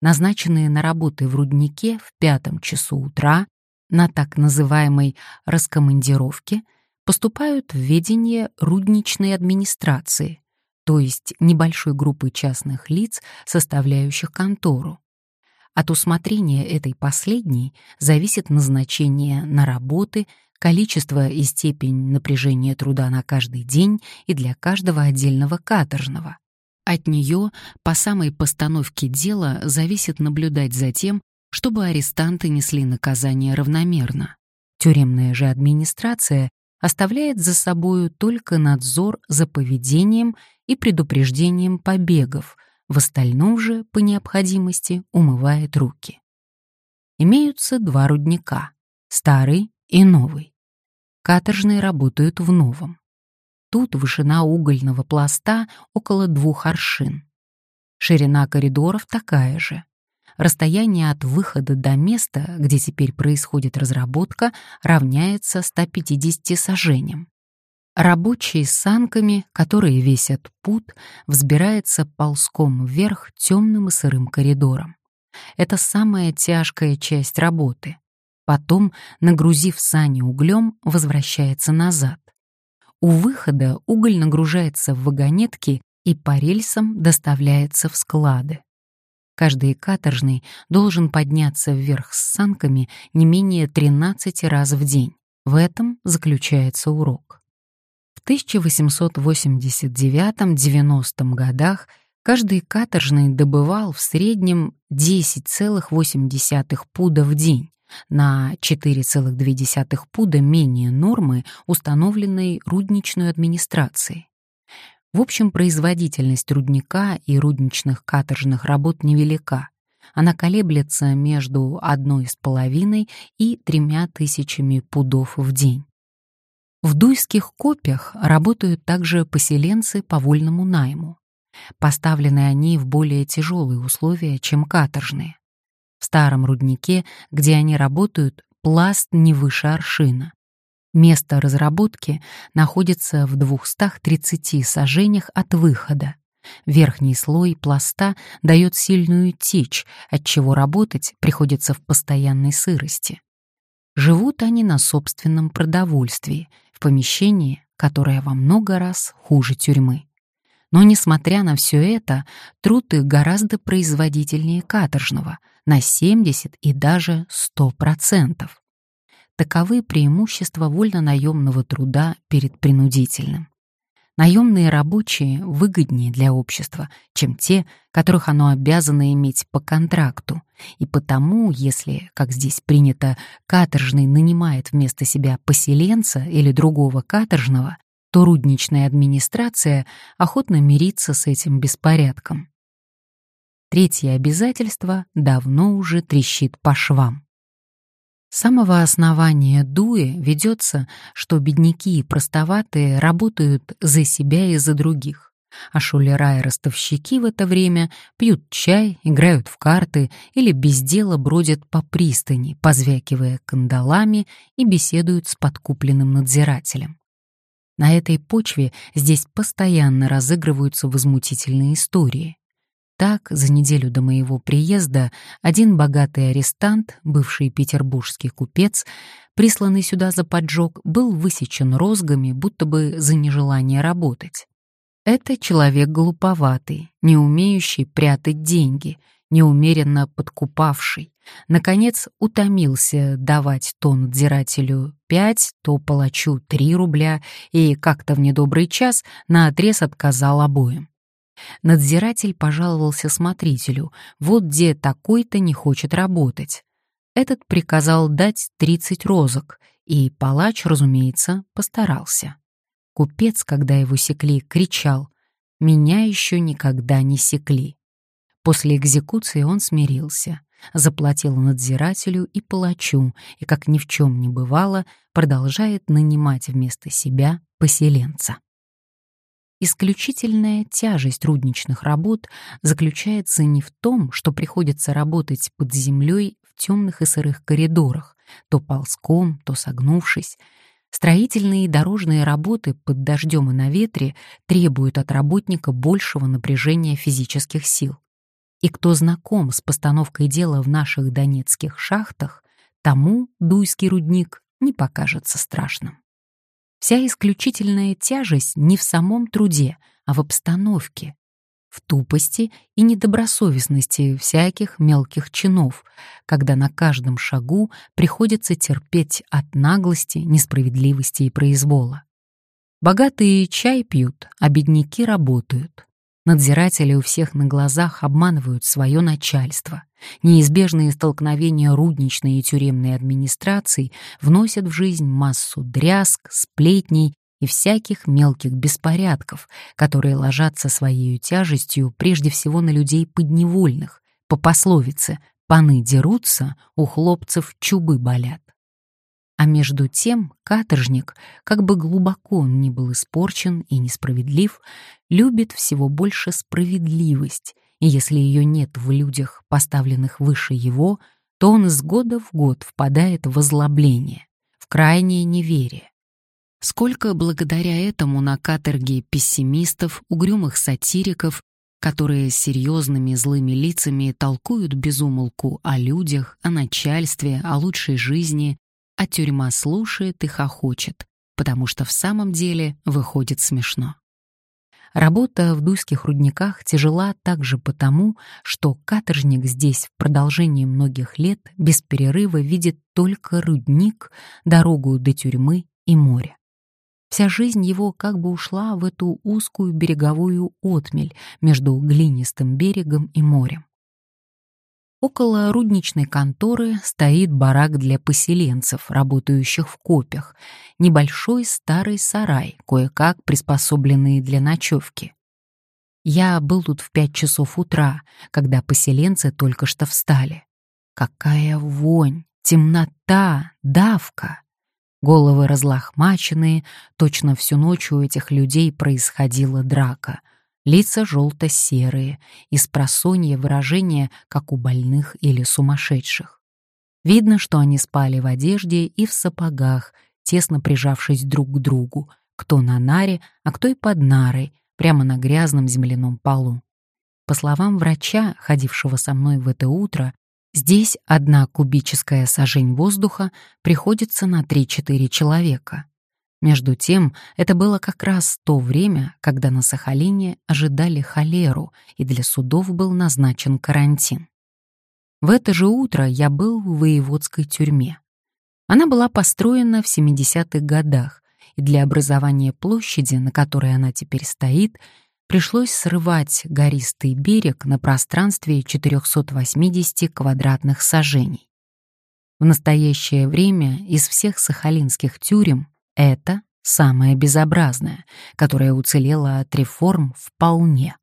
[SPEAKER 1] Назначенные на работы в руднике в пятом часу утра на так называемой раскомандировке поступают в ведение рудничной администрации, то есть небольшой группы частных лиц, составляющих контору. От усмотрения этой последней зависит назначение на работы, количество и степень напряжения труда на каждый день и для каждого отдельного каторжного. От нее по самой постановке дела зависит наблюдать за тем, чтобы арестанты несли наказание равномерно. Тюремная же администрация оставляет за собою только надзор за поведением и предупреждением побегов, в остальном же, по необходимости, умывает руки. Имеются два рудника — старый и новый. Каторжные работают в новом. Тут вышина угольного пласта около двух аршин. Ширина коридоров такая же. Расстояние от выхода до места, где теперь происходит разработка, равняется 150 сажениям. Рабочие с санками, которые весят пут, взбирается ползком вверх темным и сырым коридором. Это самая тяжкая часть работы. Потом, нагрузив сани углем, возвращается назад. У выхода уголь нагружается в вагонетки и по рельсам доставляется в склады. Каждый каторжный должен подняться вверх с санками не менее 13 раз в день. В этом заключается урок. В 1889-90 годах каждый каторжный добывал в среднем 10,8 пуда в день, на 4,2 пуда менее нормы, установленной рудничной администрацией. В общем, производительность рудника и рудничных каторжных работ невелика. Она колеблется между одной с половиной и тремя тысячами пудов в день. В дуйских копьях работают также поселенцы по вольному найму. Поставлены они в более тяжелые условия, чем каторжные. В старом руднике, где они работают, пласт не выше аршина. Место разработки находится в 230 сажениях от выхода. Верхний слой пласта дает сильную течь, отчего работать приходится в постоянной сырости. Живут они на собственном продовольствии, в помещении, которое во много раз хуже тюрьмы. Но, несмотря на все это, труд их гораздо производительнее каторжного, на 70 и даже 100%. Таковы преимущества вольно-наемного труда перед принудительным. Наемные рабочие выгоднее для общества, чем те, которых оно обязано иметь по контракту, и потому, если, как здесь принято, каторжный нанимает вместо себя поселенца или другого каторжного, то рудничная администрация охотно мирится с этим беспорядком. Третье обязательство давно уже трещит по швам. С самого основания Дуэ ведется, что бедняки и простоватые работают за себя и за других, а шулера и ростовщики в это время пьют чай, играют в карты или без дела бродят по пристани, позвякивая кандалами и беседуют с подкупленным надзирателем. На этой почве здесь постоянно разыгрываются возмутительные истории. Так, за неделю до моего приезда один богатый арестант, бывший петербургский купец, присланный сюда за поджог, был высечен розгами, будто бы за нежелание работать. Это человек глуповатый, не умеющий прятать деньги, неумеренно подкупавший. Наконец утомился давать то надзирателю пять, то палачу три рубля и как-то в недобрый час наотрез отказал обоим. Надзиратель пожаловался смотрителю, вот где такой-то не хочет работать. Этот приказал дать 30 розок, и палач, разумеется, постарался. Купец, когда его секли, кричал «Меня еще никогда не секли». После экзекуции он смирился, заплатил надзирателю и палачу, и, как ни в чем не бывало, продолжает нанимать вместо себя поселенца. Исключительная тяжесть рудничных работ заключается не в том, что приходится работать под землей в темных и сырых коридорах, то ползком, то согнувшись. Строительные и дорожные работы под дождем и на ветре требуют от работника большего напряжения физических сил. И кто знаком с постановкой дела в наших донецких шахтах, тому дуйский рудник не покажется страшным. Вся исключительная тяжесть не в самом труде, а в обстановке, в тупости и недобросовестности всяких мелких чинов, когда на каждом шагу приходится терпеть от наглости, несправедливости и произвола. Богатые чай пьют, а бедняки работают. Надзиратели у всех на глазах обманывают свое начальство. Неизбежные столкновения рудничной и тюремной администраций вносят в жизнь массу дрязг, сплетней и всяких мелких беспорядков, которые ложатся своей тяжестью прежде всего на людей подневольных. По пословице «паны дерутся, у хлопцев чубы болят». А между тем каторжник, как бы глубоко он ни был испорчен и несправедлив, любит всего больше справедливость, и если ее нет в людях, поставленных выше его, то он из года в год впадает в озлобление, в крайнее неверие. Сколько благодаря этому на каторге пессимистов, угрюмых сатириков, которые серьезными злыми лицами толкуют безумолку о людях, о начальстве, о лучшей жизни, а тюрьма слушает и хохочет, потому что в самом деле выходит смешно. Работа в дуйских рудниках тяжела также потому, что каторжник здесь в продолжении многих лет без перерыва видит только рудник, дорогу до тюрьмы и море. Вся жизнь его как бы ушла в эту узкую береговую отмель между глинистым берегом и морем. Около рудничной конторы стоит барак для поселенцев, работающих в копях, небольшой старый сарай, кое-как приспособленный для ночевки. Я был тут в пять часов утра, когда поселенцы только что встали. Какая вонь, темнота, давка! Головы разлохмаченные, точно всю ночь у этих людей происходила драка — Лица желто-серые, из просонья выражение, как у больных или сумасшедших. Видно, что они спали в одежде и в сапогах, тесно прижавшись друг к другу, кто на наре, а кто и под нарой, прямо на грязном земляном полу. По словам врача, ходившего со мной в это утро, здесь одна кубическая сажень воздуха приходится на 3-4 человека. Между тем, это было как раз то время, когда на Сахалине ожидали холеру, и для судов был назначен карантин. В это же утро я был в воеводской тюрьме. Она была построена в 70-х годах, и для образования площади, на которой она теперь стоит, пришлось срывать гористый берег на пространстве 480 квадратных сажений. В настоящее время из всех сахалинских тюрем это самое безобразное, которое уцелело от реформ вполне,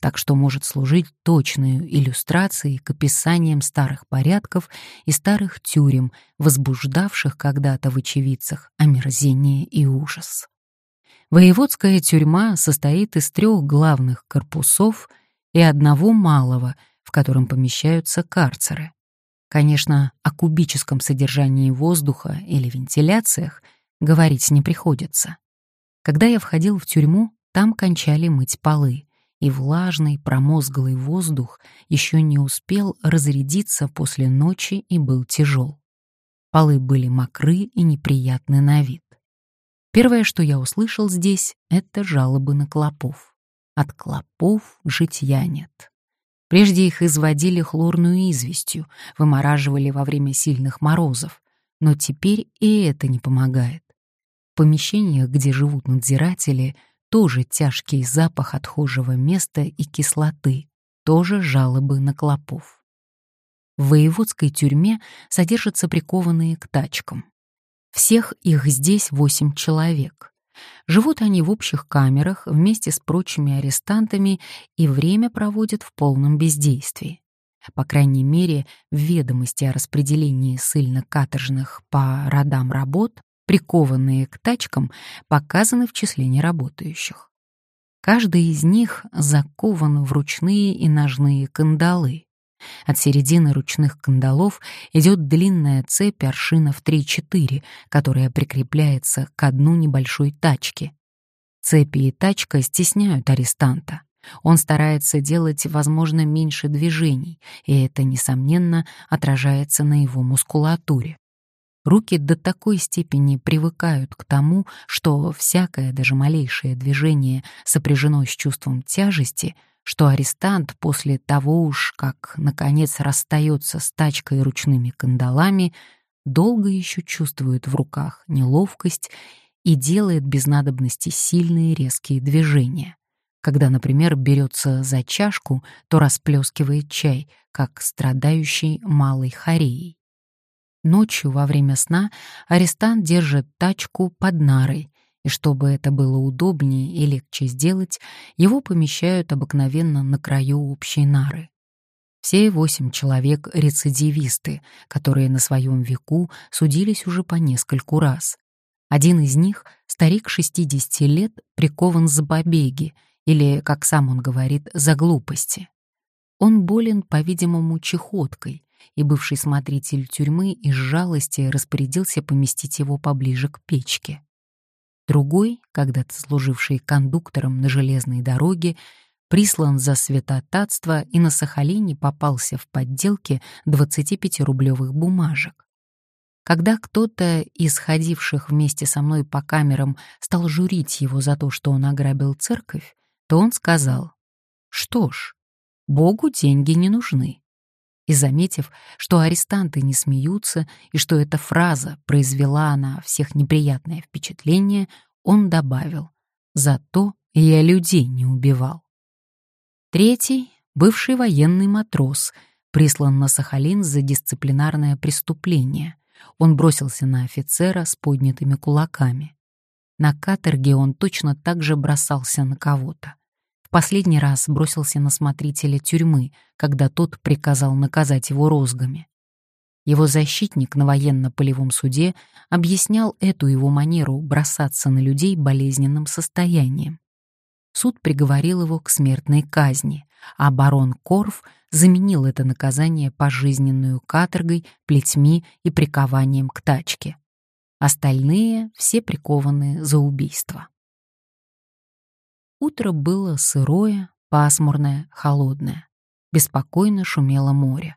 [SPEAKER 1] так что может служить точной иллюстрацией к описаниям старых порядков и старых тюрем, возбуждавших когда-то в очевидцах омерзение и ужас. Воеводская тюрьма состоит из трех главных корпусов и одного малого, в котором помещаются карцеры. Конечно, о кубическом содержании воздуха или вентиляциях — говорить не приходится. Когда я входил в тюрьму, там кончали мыть полы, и влажный, промозглый воздух еще не успел разрядиться после ночи и был тяжел. Полы были мокры и неприятны на вид. Первое, что я услышал здесь, — это жалобы на клопов. От клопов житья нет. Прежде их изводили хлорную известью, вымораживали во время сильных морозов, но теперь и это не помогает помещениях, где живут надзиратели, тоже тяжкий запах отхожего места и кислоты, тоже жалобы на клопов. В воеводской тюрьме содержатся прикованные к тачкам. Всех их здесь восемь человек. Живут они в общих камерах вместе с прочими арестантами и время проводят в полном бездействии. По крайней мере, в ведомости о распределении ссыльно-каторжных по родам работ, прикованные к тачкам, показаны в числе неработающих. Каждый из них закован в ручные и ножные кандалы. От середины ручных кандалов идет длинная цепь аршинов 3-4, которая прикрепляется к дну небольшой тачки. Цепи и тачка стесняют арестанта. Он старается делать, возможно, меньше движений, и это, несомненно, отражается на его мускулатуре. Руки до такой степени привыкают к тому, что всякое, даже малейшее движение сопряжено с чувством тяжести, что арестант после того уж, как, наконец, расстается с тачкой и ручными кандалами, долго еще чувствует в руках неловкость и делает без надобности сильные резкие движения. Когда, например, берется за чашку, то расплескивает чай, как страдающий малой хореей. Ночью во время сна арестант держит тачку под нарой, и чтобы это было удобнее и легче сделать, его помещают обыкновенно на краю общей нары. Все восемь человек — рецидивисты, которые на своем веку судились уже по нескольку раз. Один из них, старик 60 лет, прикован за побеги, или, как сам он говорит, за глупости. Он болен, по-видимому, чехоткой, и бывший смотритель тюрьмы из жалости распорядился поместить его поближе к печке. Другой, когда-то служивший кондуктором на железной дороге, прислан за святотатство и на Сахалине попался в подделке 25-рублевых бумажек. Когда кто-то из ходивших вместе со мной по камерам стал журить его за то, что он ограбил церковь, то он сказал, «Что ж, Богу деньги не нужны». И заметив, что арестанты не смеются и что эта фраза произвела на всех неприятное впечатление, он добавил, «Зато я людей не убивал». Третий — бывший военный матрос, прислан на Сахалин за дисциплинарное преступление. Он бросился на офицера с поднятыми кулаками. На каторге он точно так же бросался на кого-то последний раз бросился на смотрителя тюрьмы, когда тот приказал наказать его розгами. Его защитник на военно-полевом суде объяснял эту его манеру бросаться на людей болезненным состоянием. Суд приговорил его к смертной казни, а барон Корф заменил это наказание пожизненную каторгой, плетьми и прикованием к тачке. Остальные все прикованы за убийство. Утро было сырое, пасмурное, холодное. Беспокойно шумело море.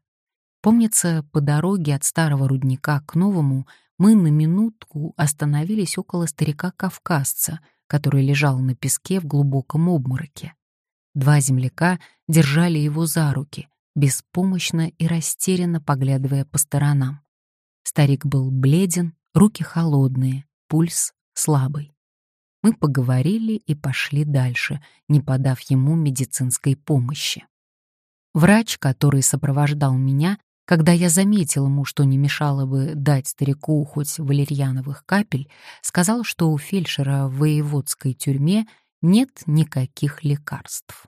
[SPEAKER 1] Помнится, по дороге от старого рудника к новому мы на минутку остановились около старика-кавказца, который лежал на песке в глубоком обмороке. Два земляка держали его за руки, беспомощно и растерянно поглядывая по сторонам. Старик был бледен, руки холодные, пульс слабый. Мы поговорили и пошли дальше, не подав ему медицинской помощи. Врач, который сопровождал меня, когда я заметил ему, что не мешало бы дать старику хоть валерьяновых капель, сказал, что у фельдшера в воеводской тюрьме нет никаких лекарств.